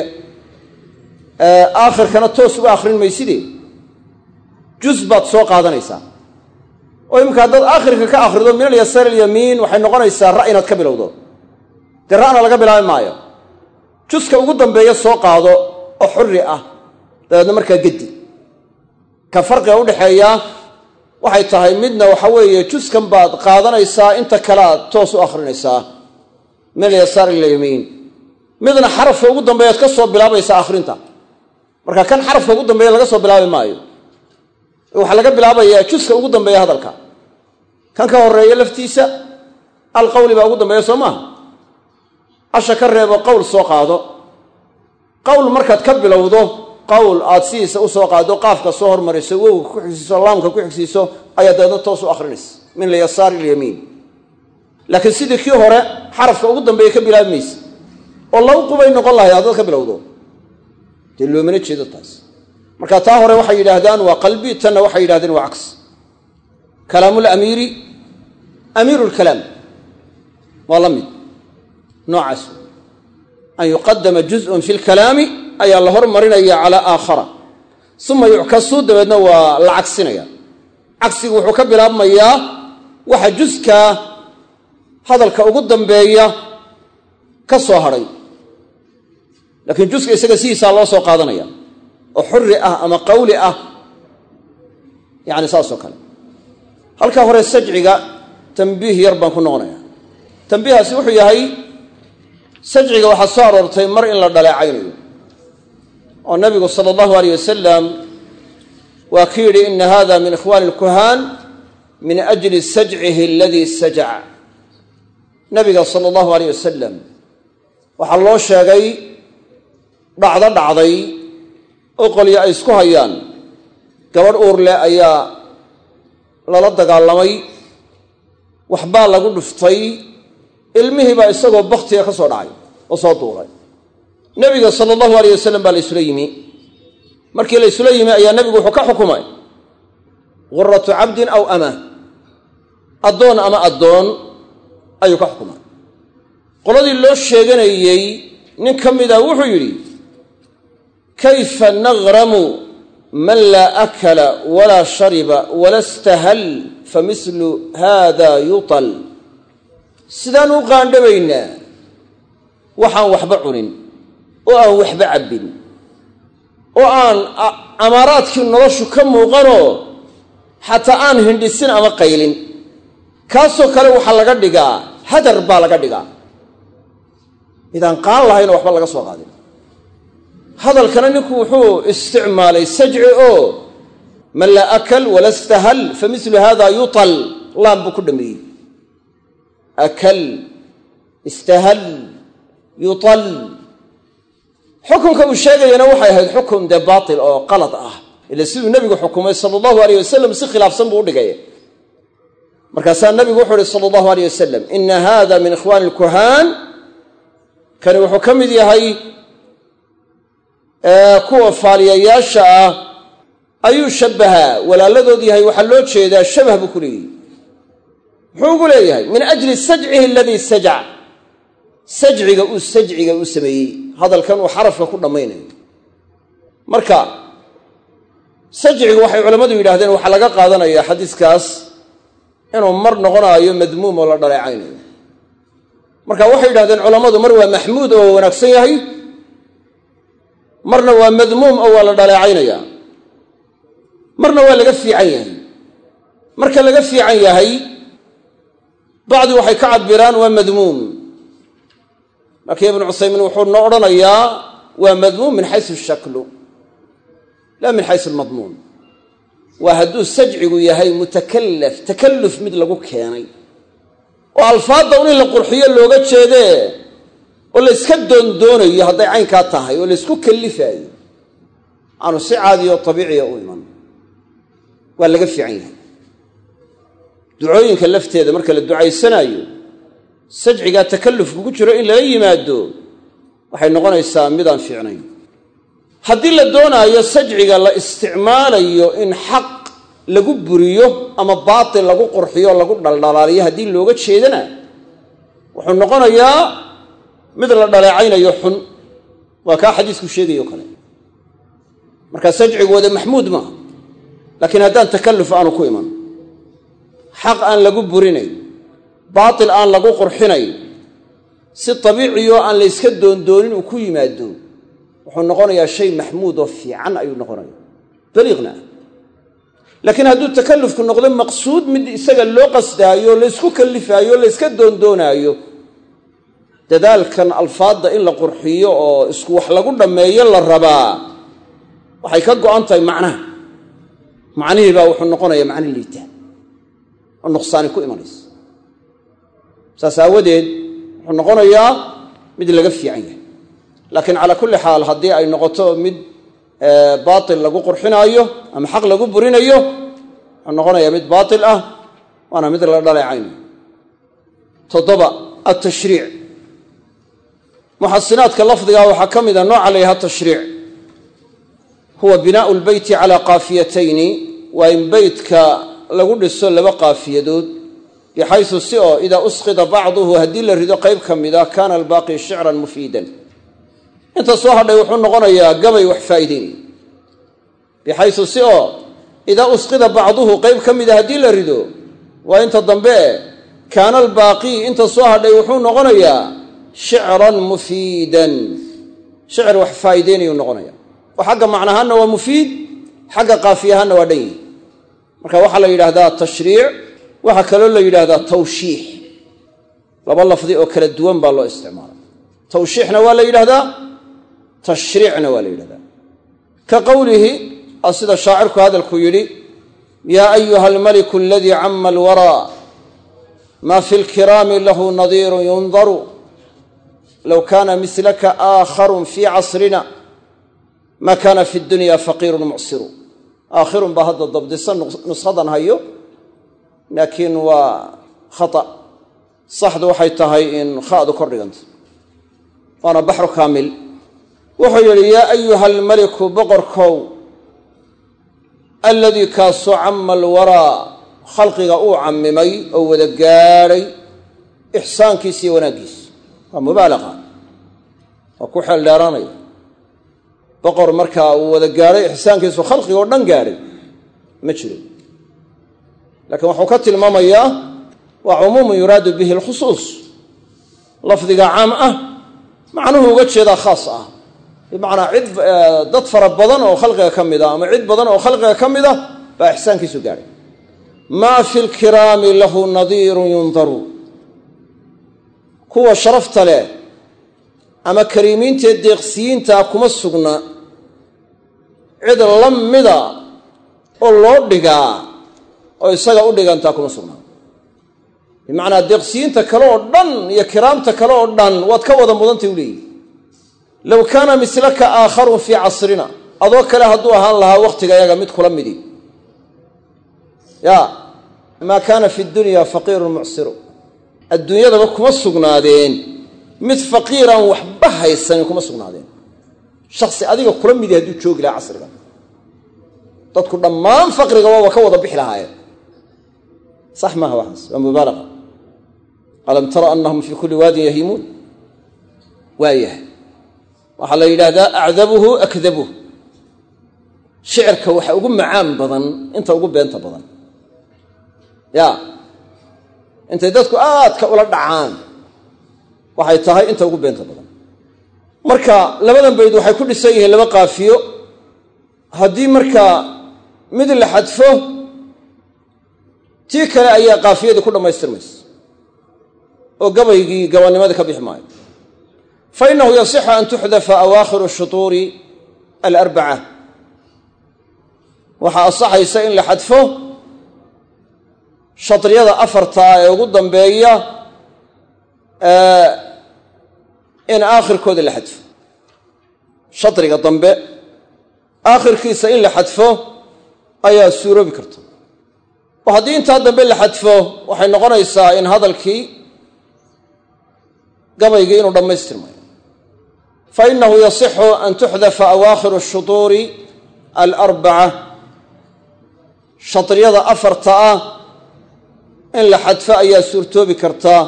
aakhirkana toos uga akhrin mayside juz baad soo qaadanaysaa. Oo imika haddaad aakhirka ka akhrido min alyasaar alyamiin waxay noqonaysaa ra' inaad ka bilowdo. Dee ra'na laga bilaabi maayo. Juska ugu dambeeya soo qaado oo xuri ah dabeedna markaa geddi. Ka farqiga udhexeeya waxay tahay midna waxa weeye juskan baad qaadanaysaa inta kale aad toos u akhrinaysaa. Min alyasaar ilyamiin midna xarafka ugu dambeeyaad ka soo bilaabaysaa akhrinta. Marka kan xarafka ugu dambeeya laga soo bilaabi maayo. Waxaa laga bilaabayaa juska ugu dambeeya hadalka. Kan ka horreeya laftiisa alqowli baa ugu dambeeya soo maaha asha ka reebo qowl soo qaado. Qowl markaad ka bilowdo qowl aad sidiisa u soo qaado qaafka soo hormariso wowga ku xigsiiso laamka ku xigsiiso ayaa dabeedna toos u akhrinaysa min alyasaar ilyamiin laakiin sidii kii hore xarafka ugu dambeeya ka bilaabi maysa. Oo laba qubay noqon lahay haddaad ka bilowdo. Dee loomana jeedo taas. Marka taa hore waxay yidhaahdaan waa qalbi tanna waxay yidhahdeen waa cagsi kalaamulamiiri amiiru lkalaam waa la mid. Noocaas. An yuqadama juzun fi lkalaami ayaa la hormarinaya calaa aakhara. Uma yuckasu dabeedna waa la cagsinaya. Cagsigu wuxuu ka bilaabmayaa waxa juskaa hadalka ugu dambeeya ka soo hadhay. Laakiin juska isaga sidiisaa loo soo qaadanaya. Oo xuri ah ama qawli ah yani saasoo kale. Halkaa hore sajciga tambiih yar baan ku noqonaya tambiihaasi wuxuu yahay sajciga waxaa soo aroortay mar in la dhaleecaynayo oo nabigu sala allahu aleyh wasalam waa ki yidhi ina hada min ikhwani lkuhaan min ajli sajcihi aladii sajaca. Nabiga sala allahu aleyh wasalam waxaa loo sheegay dhacdo dhacday oo qolyo ay isku hayaan gabadh uur leh ayaa lala dagaalamay waxbaa lagu dhuftay ilmihiibaa isagoo bakhtiga ka soo dhacay oo soo duulay nebiga sala allahu aleyh wasalam baa la isula yimi. Markii la isula yimi ayaa nebigu wuxuu ka xukumay. Guratu cabdin aw ama. Addoon ama addoon ayuu ka xukumay. Qoladii loo sheeganayey nin ka mida wuxuu yidhi kayfa nagramu man laa akala walaa shariba wala stahal fa mislu haada yutal. Sidaan u qaandhabaynaa waxaan waxba cunin oo aan waxba cabbin oo aan amaaraadkii noloshu ka muuqanoo xataa aan hindhisin ama qaylin. Kaasoo kale waxaa laga dhigaa hadar baa laga dhigaa. Midaan qaan lahaynoo waxba laga soo qaadin. Hadalkana ninku wuxuu isticmaalay sajci oo man laa akal wala stahal fa mislu hada yutal. Laan buu ku dhameeyey. Akal istahal yutal xukunka uu sheegayana waxay ahayd xukun dee baatil oo qalad ah. Ila siduu nebigu xukumay sala allahu aleyh wasalam si khilaafsan buu u dhigay. Markaasaa nabigu wuxuu uhi sala allahu aleyh wasalam ina hada min ikhwani lkuhaan kani wuxuu ka mid yahay kuwa faaliyayaasha ah ayuu shabbahaa. Walaaladood yahay waxaa loo jeedaa shabah buu ku leeyahy muxuu ugu leeyahay? Min ajli sajcihi aladii sajac. Sajciga uu sajciga u sameeyey hadalkan uu xarafka ku dhammaynayo. Marka sajcigu waxay culammadu yidhahdeen waxaa laga qaadanaya xadiiskaas inuu mar noqonaayo madmuum oo la dhaleecaynayo. Marka waxay yidhahdeen culammadu mar waa maxmuud oo wanaagsan yahay marna waa madmuum oo waa la dhaleecaynaya marna waa laga fiican yahay. Marka laga fiican yahay bacdi waxay ka cabiraan waa madmuum laakiin ibnu cusaymiin wuxuu no odhanayaa waa madmuum min xaysu shaklu laa min xaysu almadmuun waa hadduu sajcigu yahay mutakallaf takalluf mid lagu keenay. Oo alfaadda un in la qurxiyo looga jeedee oo la yska doondoonayo hadday caynkaa tahay oo la ysku kallifaayo. Aanu si caadiyo tabiiciya u iman. Waa laga fiican yahay. Ducooyinka lafteeda marka la ducaysanaayo sajcigaa takallufku ku jiro in lala yimaado waxay noqonaysaa midaan fiicnayn. Haddii la doonaayo sajciga la isticmaalayo in xaq lagu buriyo ama baatil lagu qurxiyo lagu dhaldhalaaliyo haddii looga jeedana wuxuu noqonayaa mid la dhaleecaynayo xun. Waa kaa xadiisku sheegayo kale. Marka sajcigu wada maxmuud maaha laakiin haddaan takalluf aanu ku iman. Xaq aan lagu burinayn baatil aan lagu qurxinayn si tabiiciyoo aan la yska doondoonin uu ku yimaado wuxuu noqonayaa shay maxmuud oo fiican ayuu noqonaya baliiqna ah laakiin hadduu takallufku noqdo maqsuud mid isaga loo qasdaayo laysku kallifaayo layska doondoonaayo dadaalkan alfaadda in la qurxiyo oo isku wax lagu dhammeeyo la rabaa waxay ka go'an tahay macnaha. Macnihii baa wuxuu noqonayaa macno liita oo nuqsaani ku imanaysa saas aawadeed wuxuu noqonayaa mid laga fiican yahay. Laakiin calaa kulli xaal haddii ay noqoto mid baatil lagu qurxinaayo ama xaq lagu burinayo wuxuu noqonayaa mid baatil ah waana mid la dhaleecaynayo toddoba altashriic muxasinaadka lafdiga waxaa ka mida nooca la tashriic huwa binaau lbeyti calaa qaafiyatayni waa in beytka lagu dhiso laba qaafiyadood bixaysu si oo idaa usqida bacduhu haddii la rido qayb ka mida kaana albaaqi shicran mufiidan. Inta soo hadhay wuxuu noqonayaa gabay wax faa'iideynaya bixaysu si oo idaa usqida bacduhu qayb ka mida haddii la rido waa inta dambe kaana albaaqii inta soo hadhay wuxuu noqonayaa shicran mufiidan. Shicir wax faa'iideynayuu noqonaya oo xagga macnahaanna waa mufiid xagga qaafiyahaanna waa marka waxaa la yidhaahdaa waxaa kaloo la yidhaahdaa tawshiix. Laba lafdi oo kala duwan baa loo isticmaalay tawshiixna waa la yidhahdaa tashriicna waa la yidhahdaa ka qowlihi sida shaacirku hadalku yidhi yaa ayuha almaliku aladii cama alwaraa maa fi lkiraami lahu nadiirun yundaru low kaana mislaka aakharun fii casrina ma kaana fi dunya faqiirun mucsiru. Aakhirun baa hadda dabdisa nushadan hayo laakiin waa khata. Saxdu waxay tahay in khadu kor dhiganta waana baxru kaamil. Wuxuu yidhi yaa ayuha almaliku boqorkow aladii kaasoo cama alwaraa khalqiga uu cammimay oo wada gaadhay ixsaankiisa iyo wanaaggiisa waa mubaalaqa waa ku xeel dheeraanaya boqor markaa uu wada gaadhay ixsaankiisu khalqiga oo dhan gaadhay. Ma jiro laakiin wuxuu ka tilmaamayaa waa cumuumun yuraadu bihi alkhusuus. Lafdiga caam ah macnuhu uga jeedaa khaas ah. Bimacnaa cid dad fara badan oo khalqiga ka mid a ama cid badan oo khalqiga ka mid a baa ixsaankiisu gaadhay. Maa fi lkiraami lahu nadiirun yundaru. Kuwa sharafta leh ama kariimiintae deeqsiyiintaa kuma sugna. Cid la oo loo dhigaa oo isaga u dhigantaa kuma sugnaa bimacnaa deeqsiyiinta kale oo dhan iyo kiraamta kale oo dhan waad ka wada mudantay u leeyihi low kaana mislaka aakharun fii casrina adoo kale hadduu ahaan lahaa wakhtiga yaga mid kula midi. Ya maa kaana fi dunya faqiirun mucsiru. Adduunyadaba kuma sugnaadeen. Mid faqiiraan waxba haysanin kuma sugnaadeen. Shaksi adiga kula midi hadduu joogi lahaa casriga. Dadku dhammaan faqriga waaba ka wada bixi lahaayeen sax maaha waxaas waa mubaalaqa alam tara anahum fii kulli waadin yahiimuun waayahay waxaa la yidhaahdaa acdabuhu akdabuh shicirka waxa ugu macaan badan inta ugu beenta badan ya intay dadku aadka ula dhacaan waxay tahay inta ugu beenta badan marka labadan bayd waxay ku dhisan yihiin laba qaafiyo haddii markaa mid la xadfo tii kale ayaa qaafiyadii ku dhammaystirmaysa oo gabaygii gabanimadii ka bixi maayo. Fa innahu yasixu an tuxdafa awaakhiru shutuuri alarbaca. Waxaa asaxaysa in la xadfo shatriyada afarta ah ee ugu dambeeya in aakhirkooda la xadfo. Shatriga dambe aakhirkiisa in la xadfo ayaa suuroobi karta oo haddii intaa dambe la xadfo waxay noqonaysaa in hadalkii gabaygii inuu dhammaystirmayo fa innahu yasixu an tuxdafa awaakhiru shutuuri alarbaca shatriyada afarta ah in la xadfo ayaa suurtoobi kartaa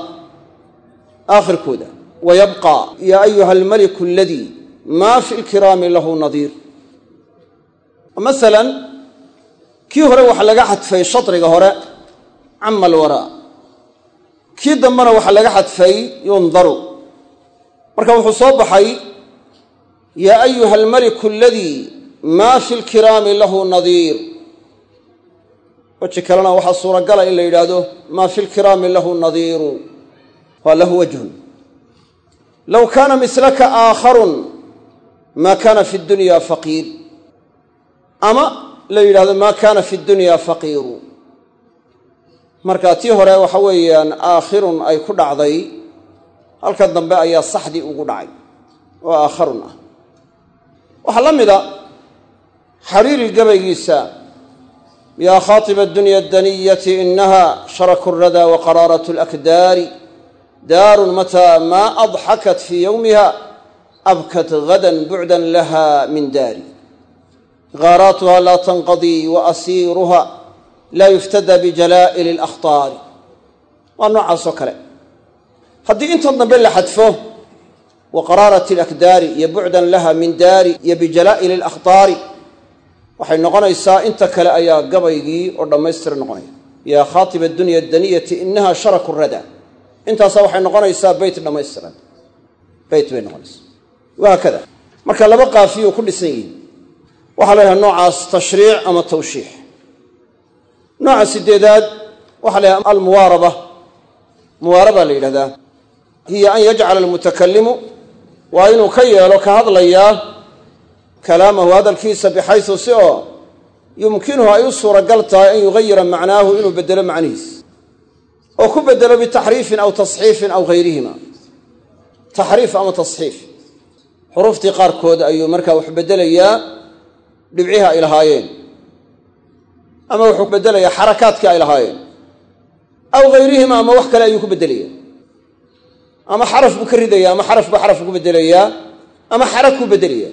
aakhirkooda. Wa yabqa yaa ayuha almaliku aladii maa fi lkiraami lahu nadiir. Masalan kii hore waxaa laga xadfay shatriga hore cama alwaraa kii dambena waxaa laga xadfay yundaru. Marka wuxuu soo baxay yaa ayuha almaliku aladii maa fi lkiraami lahu nadiir weji kalena waxaa suuragala in la yidhaahdo maa fi lkiraami lahu nadiiru waa lahu wajhun. Low kaana mislaka aakharun maa kaana fi dunya faqiir ama la yidhahdo maa kaana fi dunya faqiiru. Marka tii hore waxa weeyaan aakhirun ay ku dhacday halka dambe ayaa saxdii ugu dhacay oo aakharun ah. Waxaa la mida xariiri gabaygiisa yaa khaatiba adunya adaniyati inaha sharaku radaa wa qaraarat alakdaari daarun mataa maa adxakat fii yowmiha abkat gadan bucdan laha min daari ghaaraatuha laa tanqadii wa asiiruha laa yuftada bijalaa'ili alakhtaari waa noocaasoo kale haddii inta dambe la xadfo wa qaraarati alakdaari iyo bucdan laha min daari iyo bijalaa'ili alakhtaari waxay noqonaysaa inta kale ayaa gabaygii oo dhammaystira noqonaya yaa khaatiba adunya adaniyati inaha sharaku rada intaasaa waxay noqonaysaa beyt dhammaystiran beyt bay waxaa la yidhaha noocaas tashriic ama tawshiix. Nooca sideedaad waxaa la almuwaaraba muwaaraba la yidhahdaa. Hiya an yajcala almutakalimu waa inuu ka yeelo ka hadlayaa kalaamahu hadalkiisa bixaysu si oo yumkinuhu ay u suuragal tahay an yugayira macnaahu inuu bedelo macnihiis. Oo ku bedelo bitaxriifin aw tasxiifin aw hayrihima taxriif ama tasxiif. Xuruuftii qaarkood ayuu markaa wax bedelayaa dhibcihi ay lahaayeen. Ama wuxuu bedelayaa xarakaadkii ay lahaayeen. Aw hayrihima ama wax kale ayuu ku bedelaya ama xaraf buu ka ridaya ama xaraf buu xaraf ku bedelayaa ama xarag ku bedelaya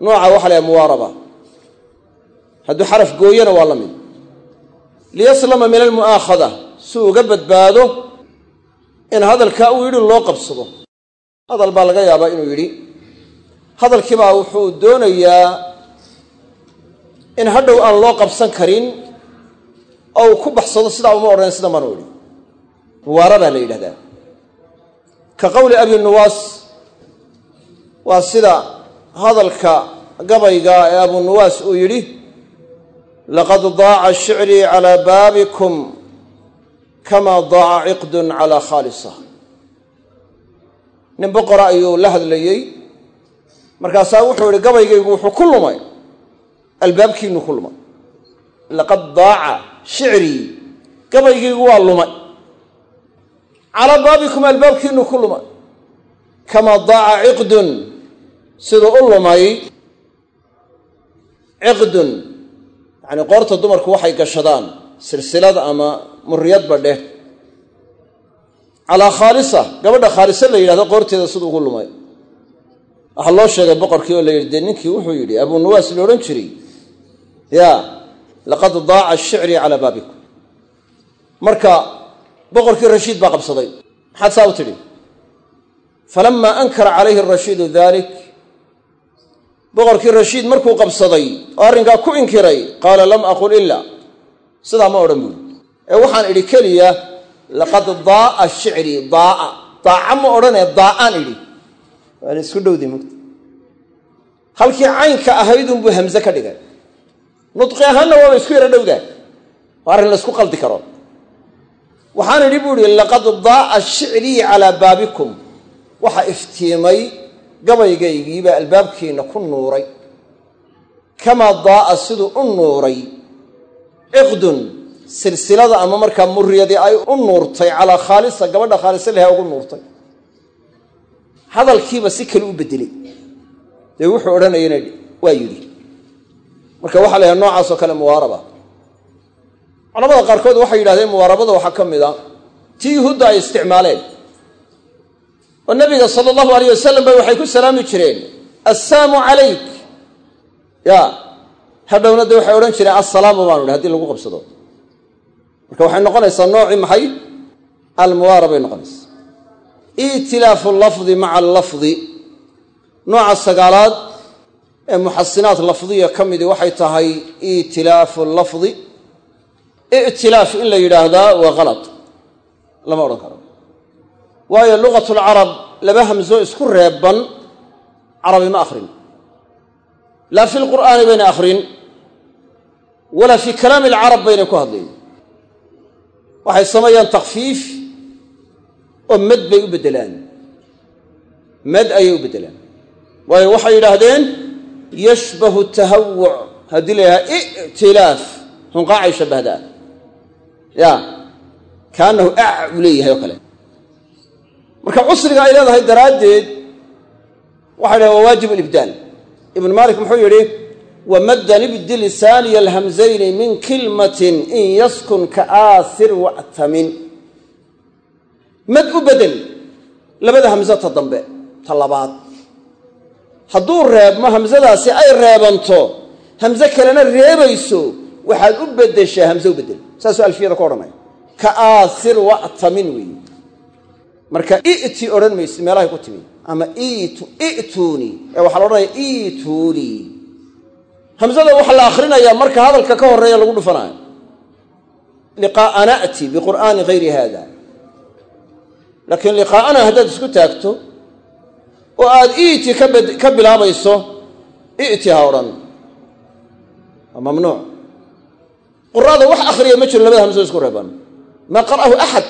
nooca waxa la muwaaraba. Hadduu xaraf gooyana waa la mid. Liyaslama min almu'aakhada si uga badbaado in hadalkaa uu yidhi loo qabsado. Hadal baa laga yaabaa inuu yidhi. Hadalkiibaa wuxuu doonayaa in hadhow aan loo qabsan karin oo ku baxsado sidaa uma odhan sida manu idhi muwaarabaa la yidhahdaa. Ka qowli abi nuwaas waa sida hadalka gabayga ee abu nuwaas uu yidhi laqad daaca shicrii calaa baabikum kamaa daaca ciqdun calaa khaalisa. Nin boqora ayuu la hadlayey. Markaasaa wuxuu yihi gabaygaygu wuxuu ku lumay albaabkiinu ku lumay. Laqad daaca shicrii gabaygaygu waa lumay. Calaa baabikum albaabkiinu ku lumay. Kamaa daaca ciqdun siduu u lumay. Ciqdun yacanii qoorta dumarku waxay gashadaan silsilad ama muriyadba dheh. Calaa khaalisa gabadha khaalisa la yidhahdo qoorteeda siduu ugu lumay. Waxaa loo sheegay boqorkii oo la yidhi dee ninkii wuxuu yidhi abuu nuwaas la odhan jiray ya laqad daaca shicrii calaa baabikum. Marka boqorkii rashiid baa qabsaday. Maxaad saa u tidhi? Falamaa ankara calayhi arashiidu dalik boqorkii rashiid markuu qabsaday oo arrinkaa ku inkiray qaala lam aqul ila sidaa ma odhan buuri. Ee waxaan idhi keliya laqad daaa shicrii daaa. Daaca ma odhanee daa'aan idhi. Waana isku dhowday mugta halkii caynka ahaydunbuu hamse ka dhigay nudqi ahaanna waaba isku yaro dhowdaa waa arrin la ysku qaldi karo. Waxaan idhi buu ihi laqad daaa shicrii calaa baabikum. Waxaa iftiimay gabaygaygiibaa albaabkiina ku nuuray. Kamaa daa'a siduu u nuuray. Ciqdun silsilada ama markaa muriyadii ay u nuurtay calaa khaalisa gabadha khaalisa laha ugu nuurtay. Hadalkiiba si kale u bedelay dee wuxuu odhanayana waa yidhi marka waxaa la yhaha noocaasoo kale muwaaraba. Culamada qaarkood waxay yidhahdeen muwaarabada waxaa ka mid a tii yuhuudda ay isticmaaleen. Oo nabiga sala allahu alayh wasalam bay waxay ku salaami jireen assalaamu calayk. Ya hadhowna dee waxay odhan jireen assalaamu baanu idhi haddii lagu qabsado. Marka waxay noqonaysaa noocii maxay? Almuwaara bay noqonaysaa. Itilaafu lafdi maca allafdi. Nooca sagaalaad ee muxasinaat lafdiya ka midi waxay tahay itilaafu lafdi. I'tilaaf in la yidhaahdaa waa kalad lama odhan karo. Waayo lugat lcarab laba hamso isku reebban carabi ma akhrin. Laa fi lqur'aani bayna akhrin walaa fii kalaami alcarab baynay ku hadlayn waxay sameeyaan takfiif oo mad bay u beddelaan. Mad ayay u beddelaan. Waayo waxay yidhaahdeen yashbahu tahawuc haddii la yidhaha i'tilaaf. Hunqaacay shabbahdaa ya. Kaanahu ac u leeyahay oo kale. Marka cusriga ay leedahay daraaddeed waxay dhahen waa waajib libdaal ibnu maalik muxuu yidhi wamaddan ibdi lisaaniya alhamzayni min kilmatin in yaskun ka aasir wa'tamin. Mad u bedel labada hamso ta dambe ta labaad hadduu reebmo hamsadaasi ay reebanto hamse kalena reebayso waxaad u beddeshaa hamse u beddel saasuu alfiyada ku odhanaya. Ka aasir wa'tamin weeye marka i'ti odhan maysid meelahay ku timi. Ama itu i'tuunii ee waxaa la odhanaya iituunii hamsada waxaa la akhrinayaa marka hadalka ka horreeya lagu dhufanayo. Liqaa'a na'ti biqur'aani hayri hada laakiin liqaa'ana haddaad isku taagto oo aad i'ti ka bilaabayso i'ti ha odhan. Waa mamnuuc. Qura'da wax akhriya ma jiro labada hamsado isku reeban maa qara'ahu axad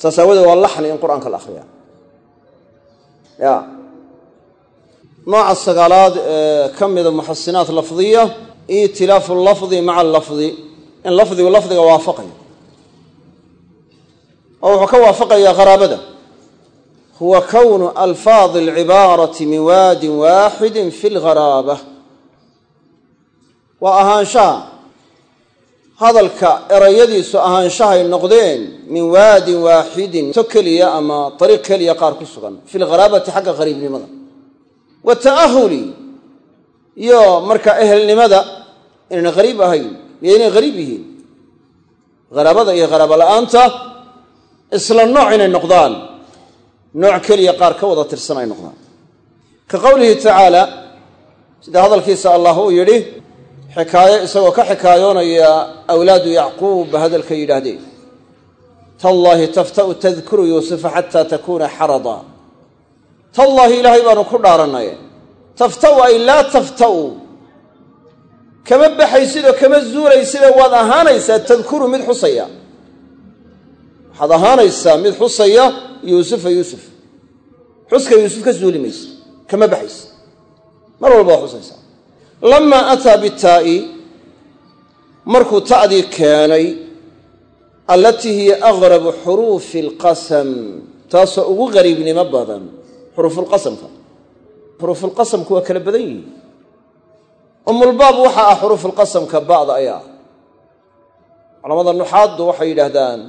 saas aawadeed waa laxni in qur'aanka la akhriya ya. Nooca sagaalaad ee ka mida muxasinaat lafdiya itilaafu lafdi maca lafdi. In lafdigu lafdiga waafaqayo oo wuxuu ka waafaqayaa qaraabada huwa kownu alfaadi alcibaarati min waadin waaxidin fi lgharaaba waa ahaanshaha. Hadalka erayadiisu ahaanshahay noqdeen min waadin waaxidin to keliya ama ariiq keliya qaar ku sugan fi lgharaabati xagga qariibnimada. Wa ta'ahuli iyo marka ehelnimada inayna hariib ahayn iyo inay hariib yihiin. Haraabada iyo haraabo la'aanta isla nooc inay noqdaan nooc keliya qaar ka wada tirsan ay noqdaan. Ka qowlihi tacaala sida hadalkiisa allah uu yidhi xikaayo isagoo ka xikaayoonaya awlaadu yacquub hadalka yidhaahdeen. Tallaahi tafta'u tadkuru yuusufa xataa takuuna xarada tallaahi ilaahay baanu ku dhaarannay tafta'u ay laa tafta'u. Kama baxaysidoo kama zuulaysidoo waad ahaanaysaa tadkuru mid xusaya. Waxaad ahaanaysaa mid xusaya yuusufa yuusuf. Xuska yuusuf ka zuuli maysa kama baxaysa. Mar walba waa xusaysaa lamaa ataa bitaa'i markuu ta'dii keenay allatii hiya aqrabu xuruufi alqasam taasoo ugu qariibnimo badan xuruufulqasamka xuruufulqasamku waa kala badan yihiin. Umulbaab waxa ah xuruufulqasamka ba'da ayaa. Culamada nuxaaddu waxay yidhaahdaan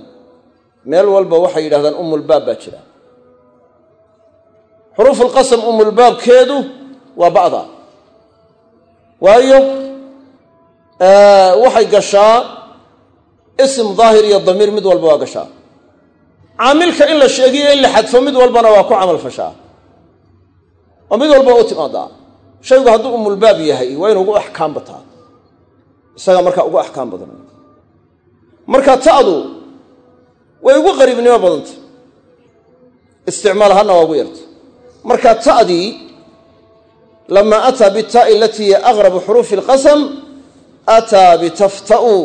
meel walba waxay yidhahdaan umulbaab baa jira. Xuruufulqasam umulbaabkeedu waa ba'da. Waayo waxay gashaa isim daahir iyo damiir mid walba waa gashaa. Caamilka in la sheegiyo in la xadfo mid walbana waa ku camal fashaa. Oo mid walba u timaadaa shaygu hadduu umulbaab yahay waa inu ugu axkaam bataa. Isaga markaa ugu axkaam badan. Marka ta'du way ugu qariibnimo badanta isticmaal ahaana waa ugu yarta marka ta'dii lamaa ataa bitaa'i alatii hiya aqrabu xuruufi alqasam ataa bitafta'u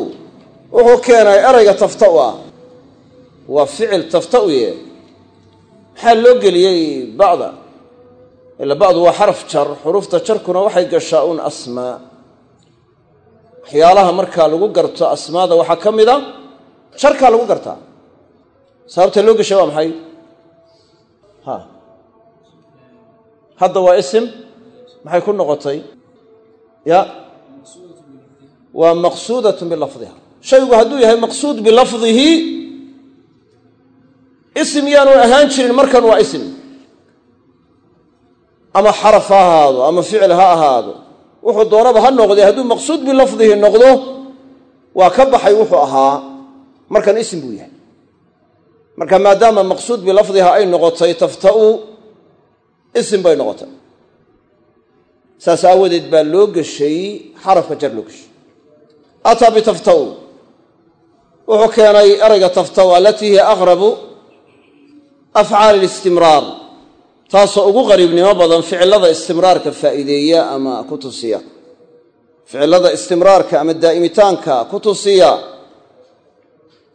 wuxuu keenay erayga tafta'u ah. Waa ficil tafta'uye maxaa loo geliyey bacda ila bacdu waa xaraf jar. Xuruufta jarkuna waxay gashaa un asmaa waxyaalaha markaa lagu garto asmaada waxaa ka mida jarkaa lagu gartaa sababta loo geshay waa maxay? Ha. Hadda waa isim maxay ku noqotay? Ya. Waa maqsuudatun bilafdiha. Shaygu hadduu yahay maqsuud bilafdihi isim yaanu ahaan jirin markan waa isim. Ama xaraf ha ahaado ama ficil ha ahaado wuxuu doonaba ha noqdee hadduu maqsuud bilafdihi noqdo waa ka baxay wuxuu ahaa markan isim buu yahay marka maadaama maqsuud bilafdiha ay noqotay tafta'u isim bay noqotay. Saas aawadeed baa loo geshay xarafka jar loo geshay ataa bitafta'u wuxuu keenay erayga tafta'u alatii hiya aqrabu afcaali listimraar taasoo ugu qariibnimo badan ficilada istimraarka faa'iideeya ama ku tusiya ficilada istimraarka ama daa'imitaanka ku tusiya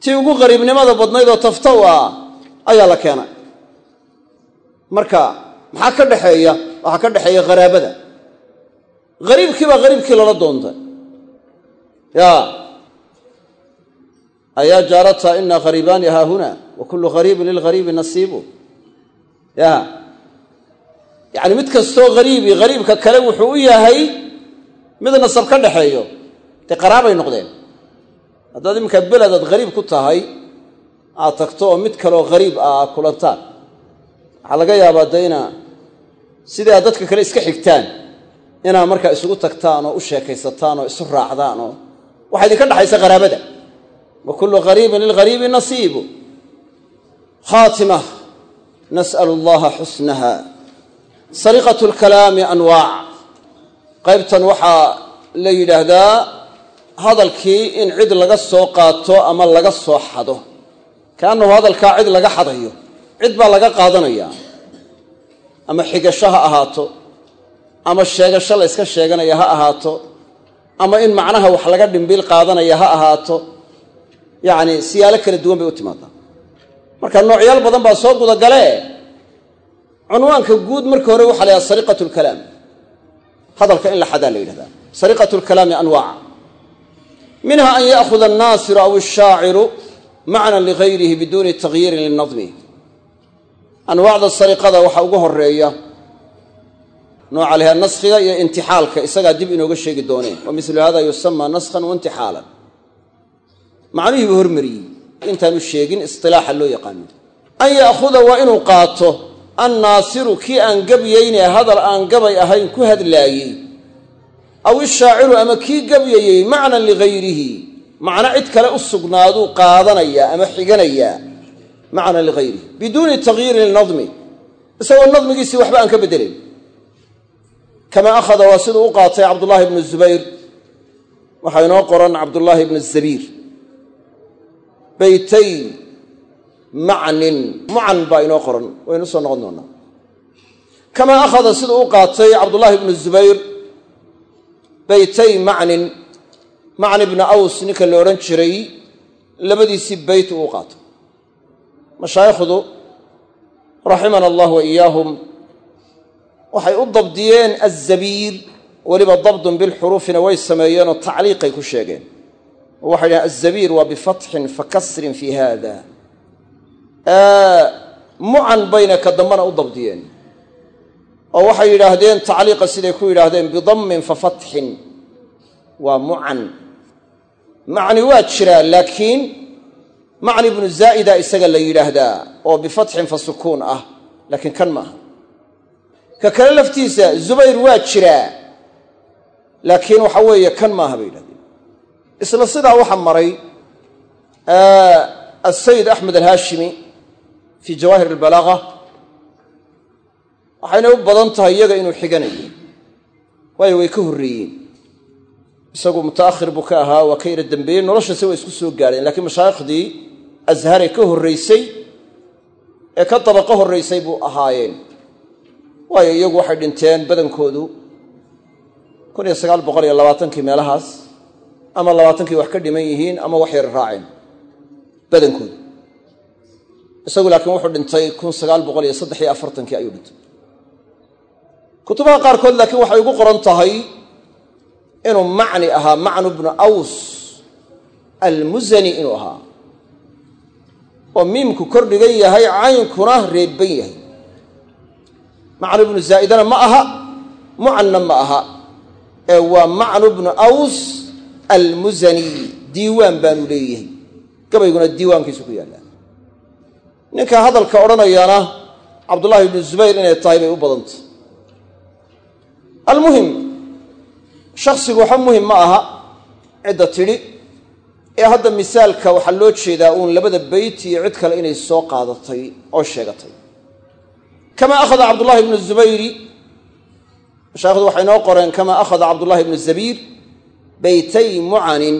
tii ugu qariibnimada badnayd oo taftaw ah ayaa la keenay. Marka maxaa ka dhexeeya waxaa ka dhexeeya qaraabada. Hariibkii baa hariibkii lala doontay. Ya ayaa jaarata ina hariibaani haahuna wa kullu hariibin lilghariibi nasiibu. Ya yacni mid kastoo hariibi hariibka kale wuxuu u yahay mid nasab ka dhexeeyo dee qaraabay noqdeen haddaad iminka beled aad hariib ku tahay aad tagto oo mid kaleoo hariib ah aad kulantaan. Waxaa laga yaabaa de ina sidii aad dadka kale iska xigtaan inaad markaa isugu tagtaan oo u sheekaysataan oo isu raacdaan oo waxaa idinka dhexaysa qaraabada. Wa kullu hariibin lilghariibi nasiibu. Khaatima nas'alu allaha xusnaha sariqatu lkalaami anwaac. Qaybtan waxaa la yidhaahdaa hadalkii in cid laga soo qaato ama laga soo xado. Kaannahu hadalkaa cid laga xadayo cid baa laga qaadanayaa ama xigasho ha ahaato ama sheegasho la yska sheeganaya ha ahaato ama in macnaha wax laga dhimbiil qaadanaya ha ahaato. Yacni siyaalo kala duwan bay u timaadaa. Marka noocyaal badan baa soo gudagalee cunwaanka guud marka hore waxa la yhaha sariqatu lkalaam hadalka in la xadaa la yidhahdaa. Sariqatu lkalaami anwaaca minha an ya'huda annaasiru aw ashaaciru macnan ligayrihi biduuni taghyiirin linadmi anwaacda sariqada waxaa ugu horreeya nooca lahaa naskhiga iyo intixaalka isagaa dib inooga sheegi dooneen. Wa milu hada yusama naskhan waintixaalan macnihiibu hormariyey. Intaanu sheegin isilaaxa loo yaqaano. An ya'huda waa inuu qaato annaasiru kii aan gabyayne hadal aan gabay ahayn ku hadlaayey aw ishaaciru ama kii gabyayey macnan ligayrihi macno cid kale u sugnaaduu qaadanayaa ama xiganayaa macnan ligayrihi biduuni taghyiirin linadmi isagoo nadmigiisii waxba aan ka beddelayn kama akhada waa siduu u qaatay cabdullaahi bnu zubayr waxaa inoo qoran cabdullaahi bnu zabiir. Baytayn macnin mucan baa inoo qoran waynu soo noqon doonaa. Kamaa akhada siduu u qaatay cabdullaahi bnu zubayr baytay macnin macni bna aws ninka la odhan jiray labadiisii beyt uu qaato. Mashaayikhdu raximana allah wa iyaahum waxay u dabdiyeen azabiir weliba dabdun bilxuruufina way sameeyeenoo tacliiqay ku sheegeen. Oo waxay dhaheen azabiir waa bifatxin fa kasrin fii haada mucan bayna ka dambana u dabdiyeen oo waxay yidhaahdeen tacliiqa siday ku yidhaahdeen bidammin fa fatxin. Waa mucan. Macni waa jiraa laakiin macni ibnu zaa'ida isaga la yidhaahdaa oo bifatxin fa sukuun ah laakiin kan maaha. Ka kale laftiisa zubayr waa jiraa laakiin waxa weeye kan maaha bay yidhahdeen isla sidaa waxaa maray asayid axmed alhaashimi fii jawaahir albalaaga waxayna u badan tahay iyaga inuu xiganayo. Waayo way ka horreeyeen. Isagu muta'ahir buu ka ahaa waa ka yara dambeeyey noloshase waa isku soo gaadheen lakiin mashaayikhdii azharee ka horraysay ee ka dabaqo horraysay buu ahaayeen. Waayo iyagu waxay dhinteen badankoodu labaatankii meelahaas ama labaatankii wax ka dhiman yihiin ama wax yar raaceen badankoodu. Isagu laakiin wuxuu dhintay ayuu dhintay kutubaha qaarkood laakiin waxay ugu qoran tahay inuu macni ahaa macnu bnu aws almusani inuu ahaa. Oo miimku kordhigan yahay caynkuna reebban yahay. Macnu bnu zaa'idana ma aha mucanna ma aha. Ee waa macnu bnu aws almusani diiwaan baanu leeyahay. Gabayguna diiwaankiisu ku yaallaa. Ninka hadalka odhanayana cabdullaahi ibnu zubayr inay tahay bay u badantay almuhim shaksigu waxba muhiim ma aha cidda tidhi ee hadda misaalka waxaa loo jeedaa uun labada beyt iyo cid kale inay soo qaadatay oo sheegatay. Kamaa akhada cabdullahi ibnu zubayri mashaayikhdu waxay noo qoreen kamaa akhada cabdullahi ibnu zabiir beytay mucanin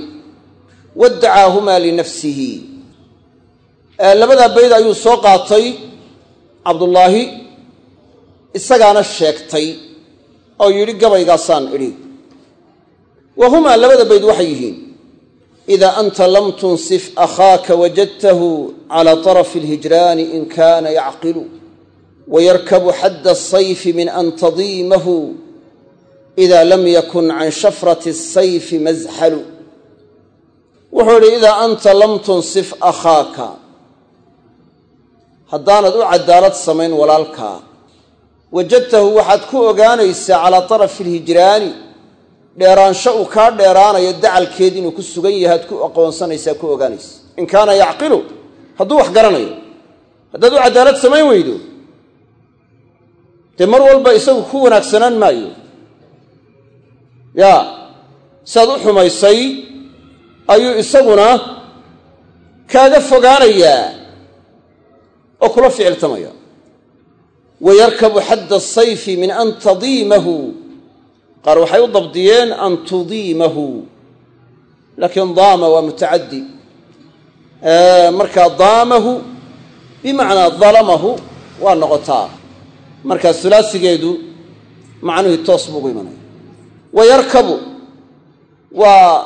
waddacaahumaa linafsihi labadaa bayd ayuu soo qaatay cabdullaahi isagaana sheegtay oo yidhi gabaygaasaan idhi. Wahumaa labada bayd waxay yihiin idaa anta lam tunsif akhaaka wajadtahu cala tarafi alhijraani in kaana yacqilu wayarkabu xadda asayfi min an tadiimahu ida lam yakun can shafrati asayfi masxalu wuxuu idhi idaa anta lam tunsif akhaaka. Haddaanad u cadaalad samayn walaalkaa wajadtahu waxaad ku ogaanaysaa calaa tarafi alhijraani dheeraansho uu kaa dheeraanayo dacalkeed inuu ku sugan yahay ad ku aqoonsanaysaa ku ogaanaysa. In kaana yacqilu hadduu wax garanayo haddaad u cadaalad samayn weydo dee mar walba isagu ku wanaagsanaan maayo. Yaa siaad u xumaysay ayuu isaguna kaaga fogaanayaa oo kula ficiltamaya wayarkabu xadda asayfi min an tadiimahu qaar waxay u dabdiyeen an tudiimahu laakiin daama waa mutacaddi markaa daamahu bimacnaa dalamahu waa noqotaa markaa sulaasigeedu macnuhii toos buu ugu imanaya wayarkabu waa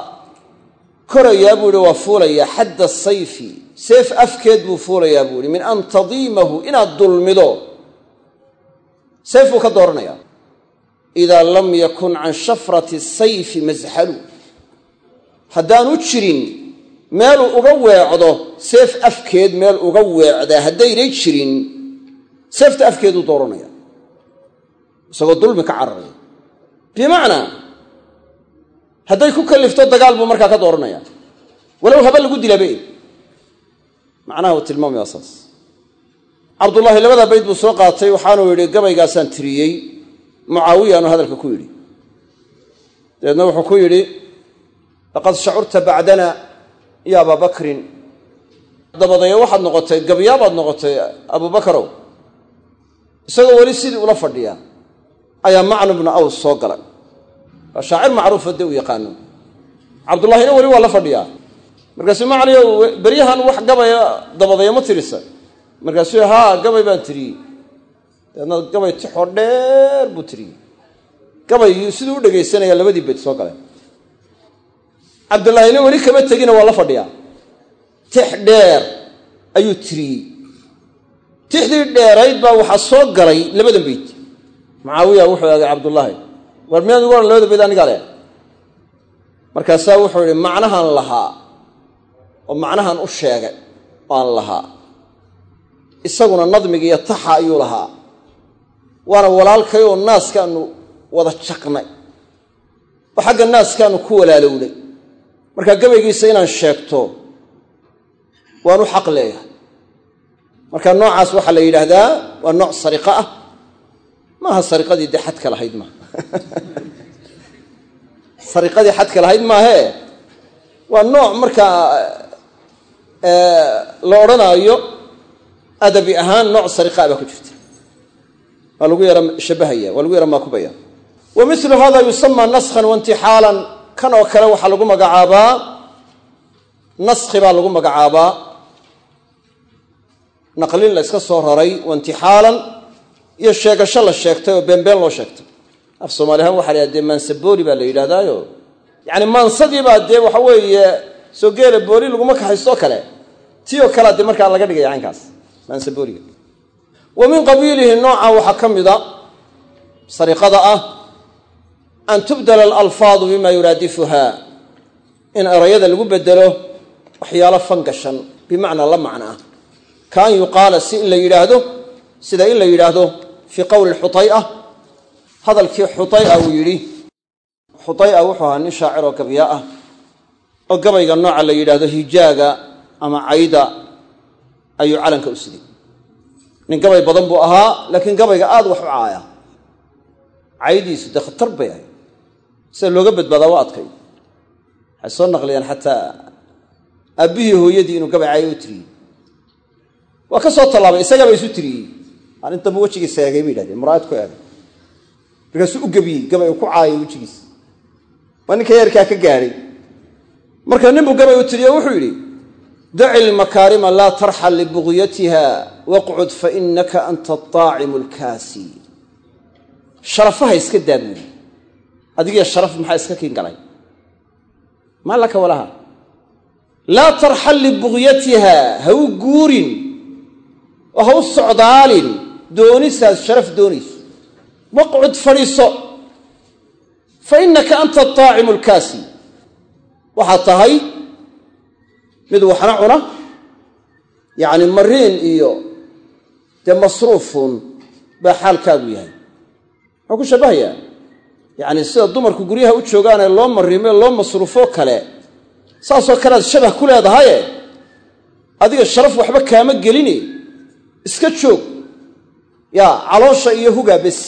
korayaa buu yihi waa fuulayaa xadda sayfi seef afkeed buu fuulayaa buu yihi min an tadiimahu inaad dulmido seef buu ka dooranayaa. Idaa lam yakun can shafrati sayfi masxalu haddaanu jirin meeluu uga weecdo seef afkeed meel uga weecdaa haddaynay jirin seefta afkeeduu dooranaya isagoo dulmi ka cararaya. Bimacnaa hadday ku kallifto dagaal buu markaa ka dooranaya walow haba lagu dilabe macnaha uu tilmaamaya saas cabdullaahi labada bayd buu soo qaatay waxaanuu yidhi gabaygaasaan tiriyey. Mucaawiyaanu hadalka ku yidhi. Dabeedna wuxuu ku yidhi laqad shacurta bacdana ya abaa bakrin. Dabadeeyo waxaad noqotay gabyaabaad noqotay abubakarow isagoo weli sidii ula fadhiya ayaa macnu bnu aws soo galay. Waa shaacir macruufo dee u yaqaano. Cabdullaahina weli waa la fadhiyaa. Markaasuu macliyo beryahan wax gabaya dabadeeyo ma tirisa markaasuu haa gabay baan tiriyey dabeedna gabay tixoo dheer buu tiriyey gabaygii siduu u dhegaysanaya labadii bayd soo galeen cabdullaahina weli kama tegina waa la fadhiyaa. Tix dheer ayuu tiriyey tixdii dheerayd baa waxaa soo galay labadan bayd mucaawiya wuxuu eegay cabdullaahi war miyaad ugu ohan labada bayd anigaa leh? Markaasaa wuxuu idhi macnahan lahaa. Oo macnahan u sheegay oo lahaa isaguna nadmiga iyo taxa ayuu lahaa. Waana walaalkay oo naaskaanu wada jaqnay. Oo xagga naaskaanu ku walaalownay markaa gabaygiisa inaan sheegto waanu xaq leeyahay. Marka noocaas waxaa la yidhaahdaa waa nooc sariqa ah. Maaha sariqadii dee xadka lahayd maaha (laughs) sariqadii xadka lahayd maahee waa nooc markaa la odhanaayo adabi ahaan nooc sariqaa baa ku jirta. Waa lagu yara shabahaya waa lagu yara maakubaya. Wa milu hada yusama naskhan waintixaalan kan oo kale waxaa lagu magacaabaa naskhi baa lagu magacaabaa. Naqlin la yska soo raray waintixaalan iyo sheegasho la sheegtay oo beenbeen loo sheegtay. Af soomaali ahaan waxa la dee maansabooli baa la yidhahdaayo yacni maansadiibaa dee waxa weeye soo geela booli laguma kaxaystoo kale. Tii oo kalea dee markaa laga dhigaya caynkaas maansabooliga wa min qabiilihi nooca waxaa ka mida sariqada ah an tubdala alalfaadu bima yuraadifuha in erayada lagu bedelo waxyaalo fangashan bimacnaa la macno ah. Ka an yuqaala si in la yidhaahdo sida in la yidhaahdo fii qowli xutaya hadalkii xutaya uu yidhi xutaya wuxuu ahaa nin shaacir oo gabyaa ah oo gabayga nooca la yidhaahdo hijaaga ama cayda ayuu calanka u siday. Nin gabay badan buu ahaa laakiin gabayga aad wax u caaya. Caydiisu dee khatar bay ahayd. Sida looga badbaadaa waa adkay. Waxay soo naqliyaan xataa aabbihii hooyadii inuu gabay caayo u tiriyey waa ka soo tallaabay isagaba isu tiriyey aan intaba wejigiisa eegay bay yidhahdeen muraayad ku eegay. Markaasuu u gebiyey gabay uu ku caayay wejigiisa waa ninka yeerkaa ka gaadhay marka ninbuu gabay u tiriye wuxuu yidhi daci lmakaarima laa tarxal libugyatiha waqcud fainaka anta aacimu lkaasi sharafaha iska daabuuli adigiyo sharaf maxaa iska kiin galay maa laka walaha laa tarxal libugyatiha ha u guurin oo ha u socdaalin doonisaas sharaf doonayso waqcud fadhiiso fa innaka anta aacimu lkaasi waxaad mid waxna cuna yacni mariin iyo dee masruufun baa xaalkaagu yahay. Muxuu ku shabbahayaa yacni sida dumarku guryaha u joogaanee loo mariimo loo masruufo kale saasoo kalead shabah ku leedahaye adiga sharaf waxba kaama gelini iska joog yaa caloosha iyo hugaa bes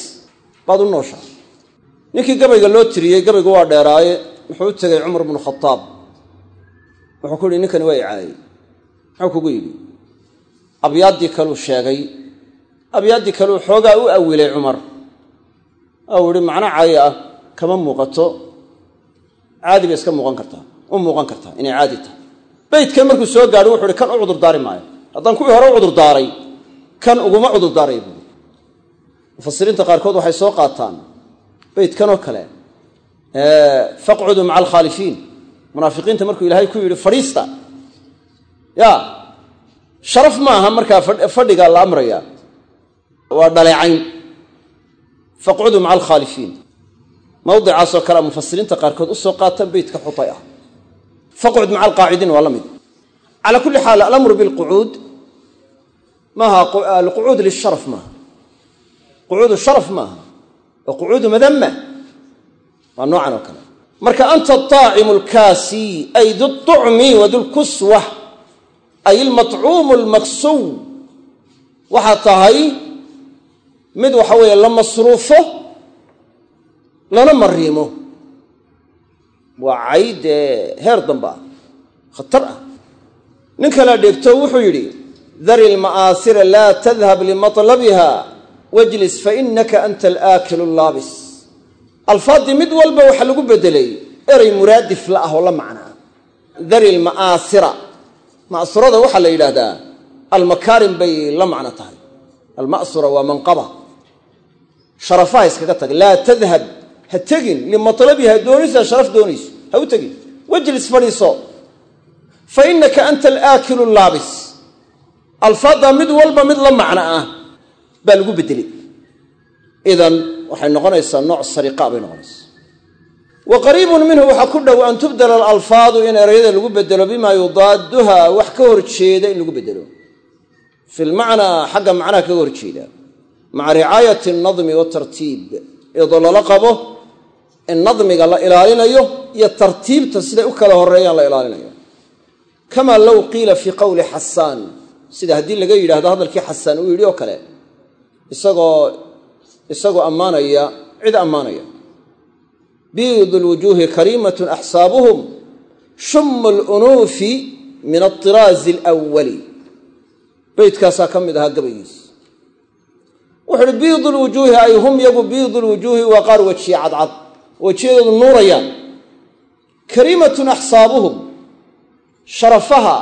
baad u nooshaa. Ninkii gabayga loo tiriyey gabaygu waa dheeraaye wuxuu u tegay cumar bnu khadaab wuxuu ku yihi ninkani waa icaayey muxuu kugu yidhi abyaaddii kaluu sheegay abyaaddii kaleu xoogaa u awilay cumar. Ou ihi macno caayi ah kama muuqato. Caadi bay iska muuqan kartaa u muuqan kartaa inay caadi tahay. Beydkan markuu soo gaadho wuxu uhi kan u cudurdaari maayo. Haddaan kuwii hore u cudurdaaray kan uguma cudurdaaray buui mufasiriinta qaarkood waxay soo qaataan beydkanoo kale faqcuduu maca alkhaalifiin munaafiqiinta markuu ilaahay ku yidhi fadhiista. Ya sharaf maaha markaa fadhiga la amraya. Waa dhaleecayn. Faqcuduu maca alkhaalifiin. Mawdicaasoo kale mufasiriinta qaarkood u soo qaataan beytka xutay ah. Faqcud maca alqaacidiin waa la mid. Calaa kulli xaal alamru bilqucuud. Maaha alqucuud lisharaf maaha qucuudu sharaf maaha waa qucuudu madama waa noocan oo kale marka anta aacimu lkaasi ay duucmi wa dulkuswa ay ilmaطcuumu almaqsuw waxaa tahay mid waxa weeye la masruufo lana mariimo waa caydee heer dambe khatar ah. Nin kalea dheegto wuxuu yidhi dari lma'aasira laa tadhab limatlabiha wajlis fainaka anta alaakilu allaabis alfaaddii mid walba waxaa lagu beddelay erey muraadif la ah oo la macnaa. Dari lma'aasira ma'surada waxaa la yidhaahdaa almakaarim bay la macno tahay. Alma'sura waa manqaba. Sharafaha iskaga tag laa tadhab ha tegin. Limatlabiha doonaysaa sharaf doonayso ha u tegin. Wajlis fadhiiso. Fa inaka anta alaakilu laabis. Alfaaddaa mid walba mid la macno ah baa lagu beddelay idan waxay noqonaysaa nooc sariqa bay noqonaysaa. Wa qariibun minhu waxaa ku dhow an tubdala alalfaadu in erayada lagu bedelo bimaa yudaaduha wax ka hor jeeda in lagu bedelo. Fi lmacnaa xagga macnaha kaga hor jeeda. Maca ricaayati alnadmi waatartiib iyadoo lala qabo in nadmiga la ilaalinayo iyo tartiibta siday u kala horeeyaan la ilaalinayo. Kama low qiila fii qowli xasaan sida haddii laga yidhahdo hadalkii xasaan uu yidhi oo kale isagoo isagoo ammaanaya cid ammaanaya. Biidu lwujuuhi kariimatun axsaabuhum shummu lunuufi min atiraazi alwali beytkaasaa ka mid ahaa gabaygiis. Wuxu uhi biidu lwujuuhi ay hum yagu biidu lwujuuhi waa qaar wejiye cadcad. Wejiyadoodu nuurayaan. Kariimatun axsaabuhum sharafaha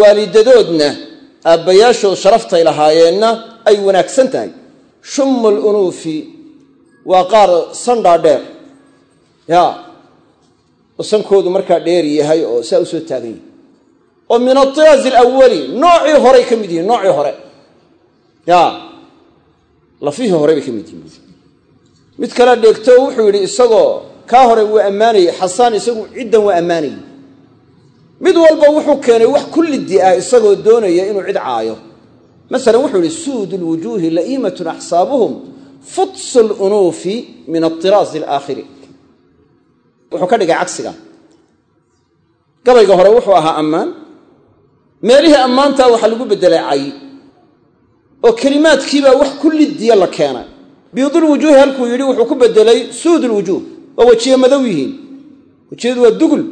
waalidadoodna aabbayaashood sharaftay lahaayeenna ay wanaagsan tahay shummu lunuufi waa qaar sandhaa dheer ya. Oo sankoodu markaa dheer yahay oo saa u soo taagan yahay. Oo min atiraazi alawali noocii horay ka mid yihiin noocii hore. Ya. Lafihii hore bay ka mid yihiin. Mid kale dheegto wuxuu yidhi isagoo kaa hore wuu ammaanayey xasaan isagu ciddan waa ammaanayey mid walba wuxuu keenay wax kullidi ah isagoo doonaya inuu cid caayo masalan wuxuu yihi suudu lwujuuhi la'iimatun axsaabuhum futsu lunuufi min atiraazi alaakhiri. Wuxuu ka dhigay cagsiga. Gabayga hore wuxuu ahaa ammaan. Meelihii ammaantaa waxaa lagu beddelay cay oo kelimaadkiibaa wax kullidiya la keenay. Biidulwujuuhi halkuu yidhi wuxuu ku bedelay suudulwujuuh waa wejiye madow yihiin. Wejiyadu waa dugul.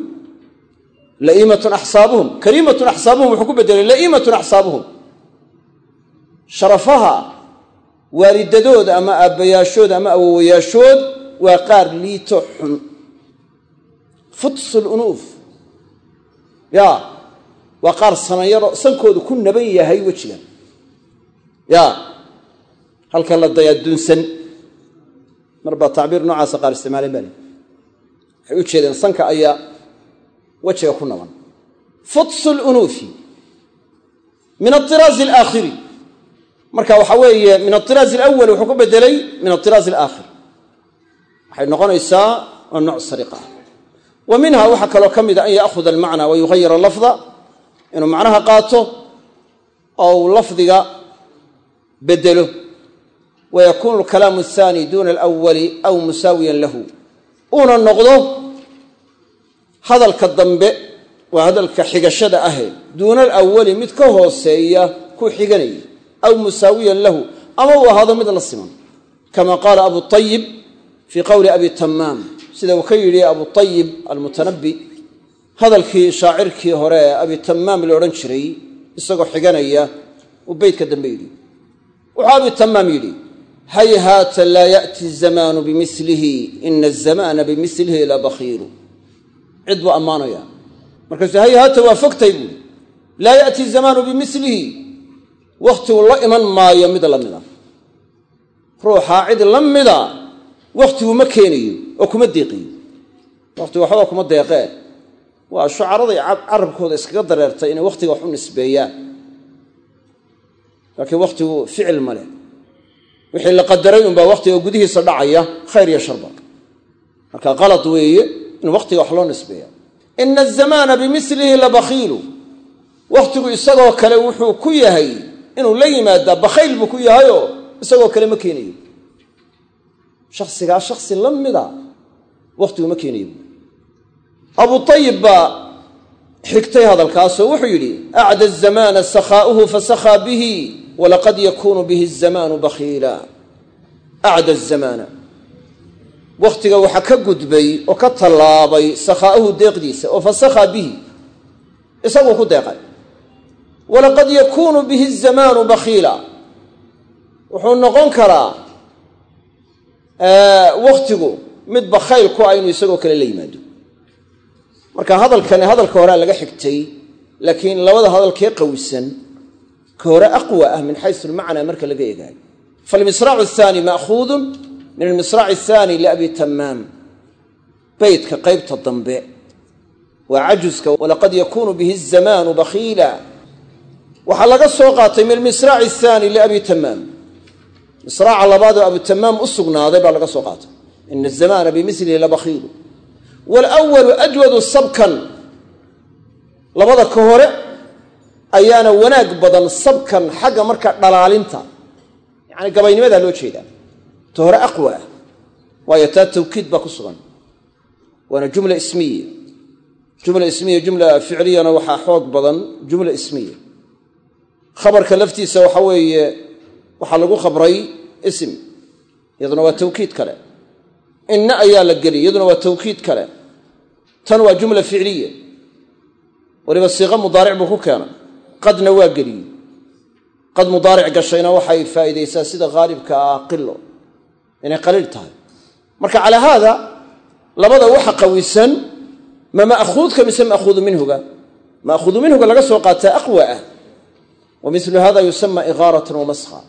La'iimatun axsaabuhum kariimatun ku sharafaha waalidadood ama aabbayaashood ama awowayaashood waa qaar liito xun. Futsul unuuf. Ya waa qaar sanayaro sankoodu ku naban yahay wejiga ya halka la dayaadunsan mar tacbiir noocaasa qaar isticmaaleen baa waxay u jeedeen sanka ayaa wejiga ku naban. Lunuufi min airaazi alaakhiri marka waxaa weeye min airaazi alawal wuxuu ku bedelay min airaazi alaakhir. Waxay noqonaysaa waa nooc sariqa ah wa minha waxaa kaloo ka mida an ya'huda almacna wa yughayira lafda inuu macnaha qaato oo uu lafdiga bedelo wa yakuunu alkalaamu athani duuna alawali aw musaawiyan lahu. Uuna noqdo hadalka dambe waa hadalka xigashada ahe. Duuna alawali mid ka hooseeya ku xiganaya aw musaawiyan lahu ama uu ahaado mid la siman. Kama qaala abu ayib fii qowli abi tamaam sida uu ka yidhi abu ayib almutanabi hadalkii shaacirkii hore ee abi tamaam la odhan jiray isagoo xiganaya uu beytka dambe yidhi. Wuxuu abi tamaam yidhi hayhaata laa ya'ti zamaanu bimilihi ina azamaana bimilihi la bakhiilu cid buu ammaanaya markaasuu hayhaata wakhtigu la iman maayo mid la mida. Ruuxaa cid la mida wakhtigu ma keenayo oo kuma deeqiyo wakhtigu waxbaa kuma deeqee waa shucaraday carabkooda iskaga dareertay inay wakhtiga wax u nisbeeyaan. Laakiin wakhtigu ficil ma leh. Wixii la qadaray unbaa wakhtiga gudihiisa dhacaya khayr iyo sharba marka qalad weeye in wakhtiga wax loo nisbeeya ina azamaana bimilihi la bakhiilu. Wakhtigu isagoo kale wuxuu ku yahay inuu la yimaadaa bakhayl buu ku yahayoo isagoo kale ma keenayo. Shaksigaa shaksi la mida wakhtigu ma keenayo. Abu ayib baa xigtay hadalkaasoo wuxuu yidhi acda azamaana sakhaa'uhu fasakhaa bihi walaqad yakuunu bihi azamaanu bakhiila. Acda azamaana wakhtiga waxaa ka gudbay oo ka tallaabay sakhaa'uhu deeqdiisa oo fasakhaa bihi isaguu ku deeqay walaqad yakuunu bihi azamaanu bakhiila. Wuxuu noqon karaa wakhtigu mid bakhayl ku ah inuu isagoo kale la yimaado. Marka hadalkani hadalka horea laga xigtay laakiin labada hadalkee qawisan ka hore aqwa ah min xaysu lmacnaa marka laga eegaayo. Falmisraacu athani ma'khuudun min almisraaci athani liabi tamaam beytka qaybta dambe waa cajuska walaqad yakuunu bihi azamaanu bakhiila waxaa laga soo qaatay min almisraaci athani liabi tamaam misraaca labaadoo abu tamaam u sugnaaday baa laga soo qaatay. Ina azamaana bimilihi labakhiilu walawalu ajwadu sabkan. Labada ka hore ayaana wanaag badan sabkan xagga marka dhalaalinta. Yacani gabaynimadaa loo jeedaa ta hore aqwa. Ah waayo taa tawkiid baa ku sugan. Waana jumla ismiya. Jumla ismiya jumla ficliyana waxaa xoog badan. Jumla ismiya khabarka laftiisa waxa weeye waxaa lagu khabray ism iyaduna waa tawkiid kale. Inna ayaa la geliy iyaduna waa tawkiid kale. Tan waa jumla ficliya weliba siiqa mudaaric buu ku keenay. Qadna waa geliyey. Qad mudaaric gashayna waxay faa'iidaysaa sida haalibka ah qilo inay qaliil tahay. Marka calaa haada labada waxa qawisan ma ma'khuudka mise ma'khuudu minhuga? Ma'khuudu minhuga laga soo qaataa aqwa ah wa milu hada yusama igaaratan wa maskha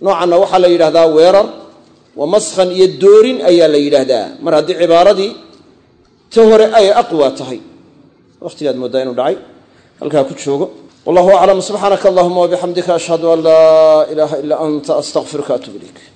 noocanna waxaa la yidhahdaa weerar wa maskhan iyo doorin ayaa la yidhaahdaa. Mar haddii cibaaradii ta hore ay aqwa tahay. Wakhtigaad mooddaa inuu dhacay. Halkaa ku joogo. Wallahu aclam subxaanaka allahuma wabixamdika ashhadu an laa ilaaha ilaa anta astaqfiruka atub ilayk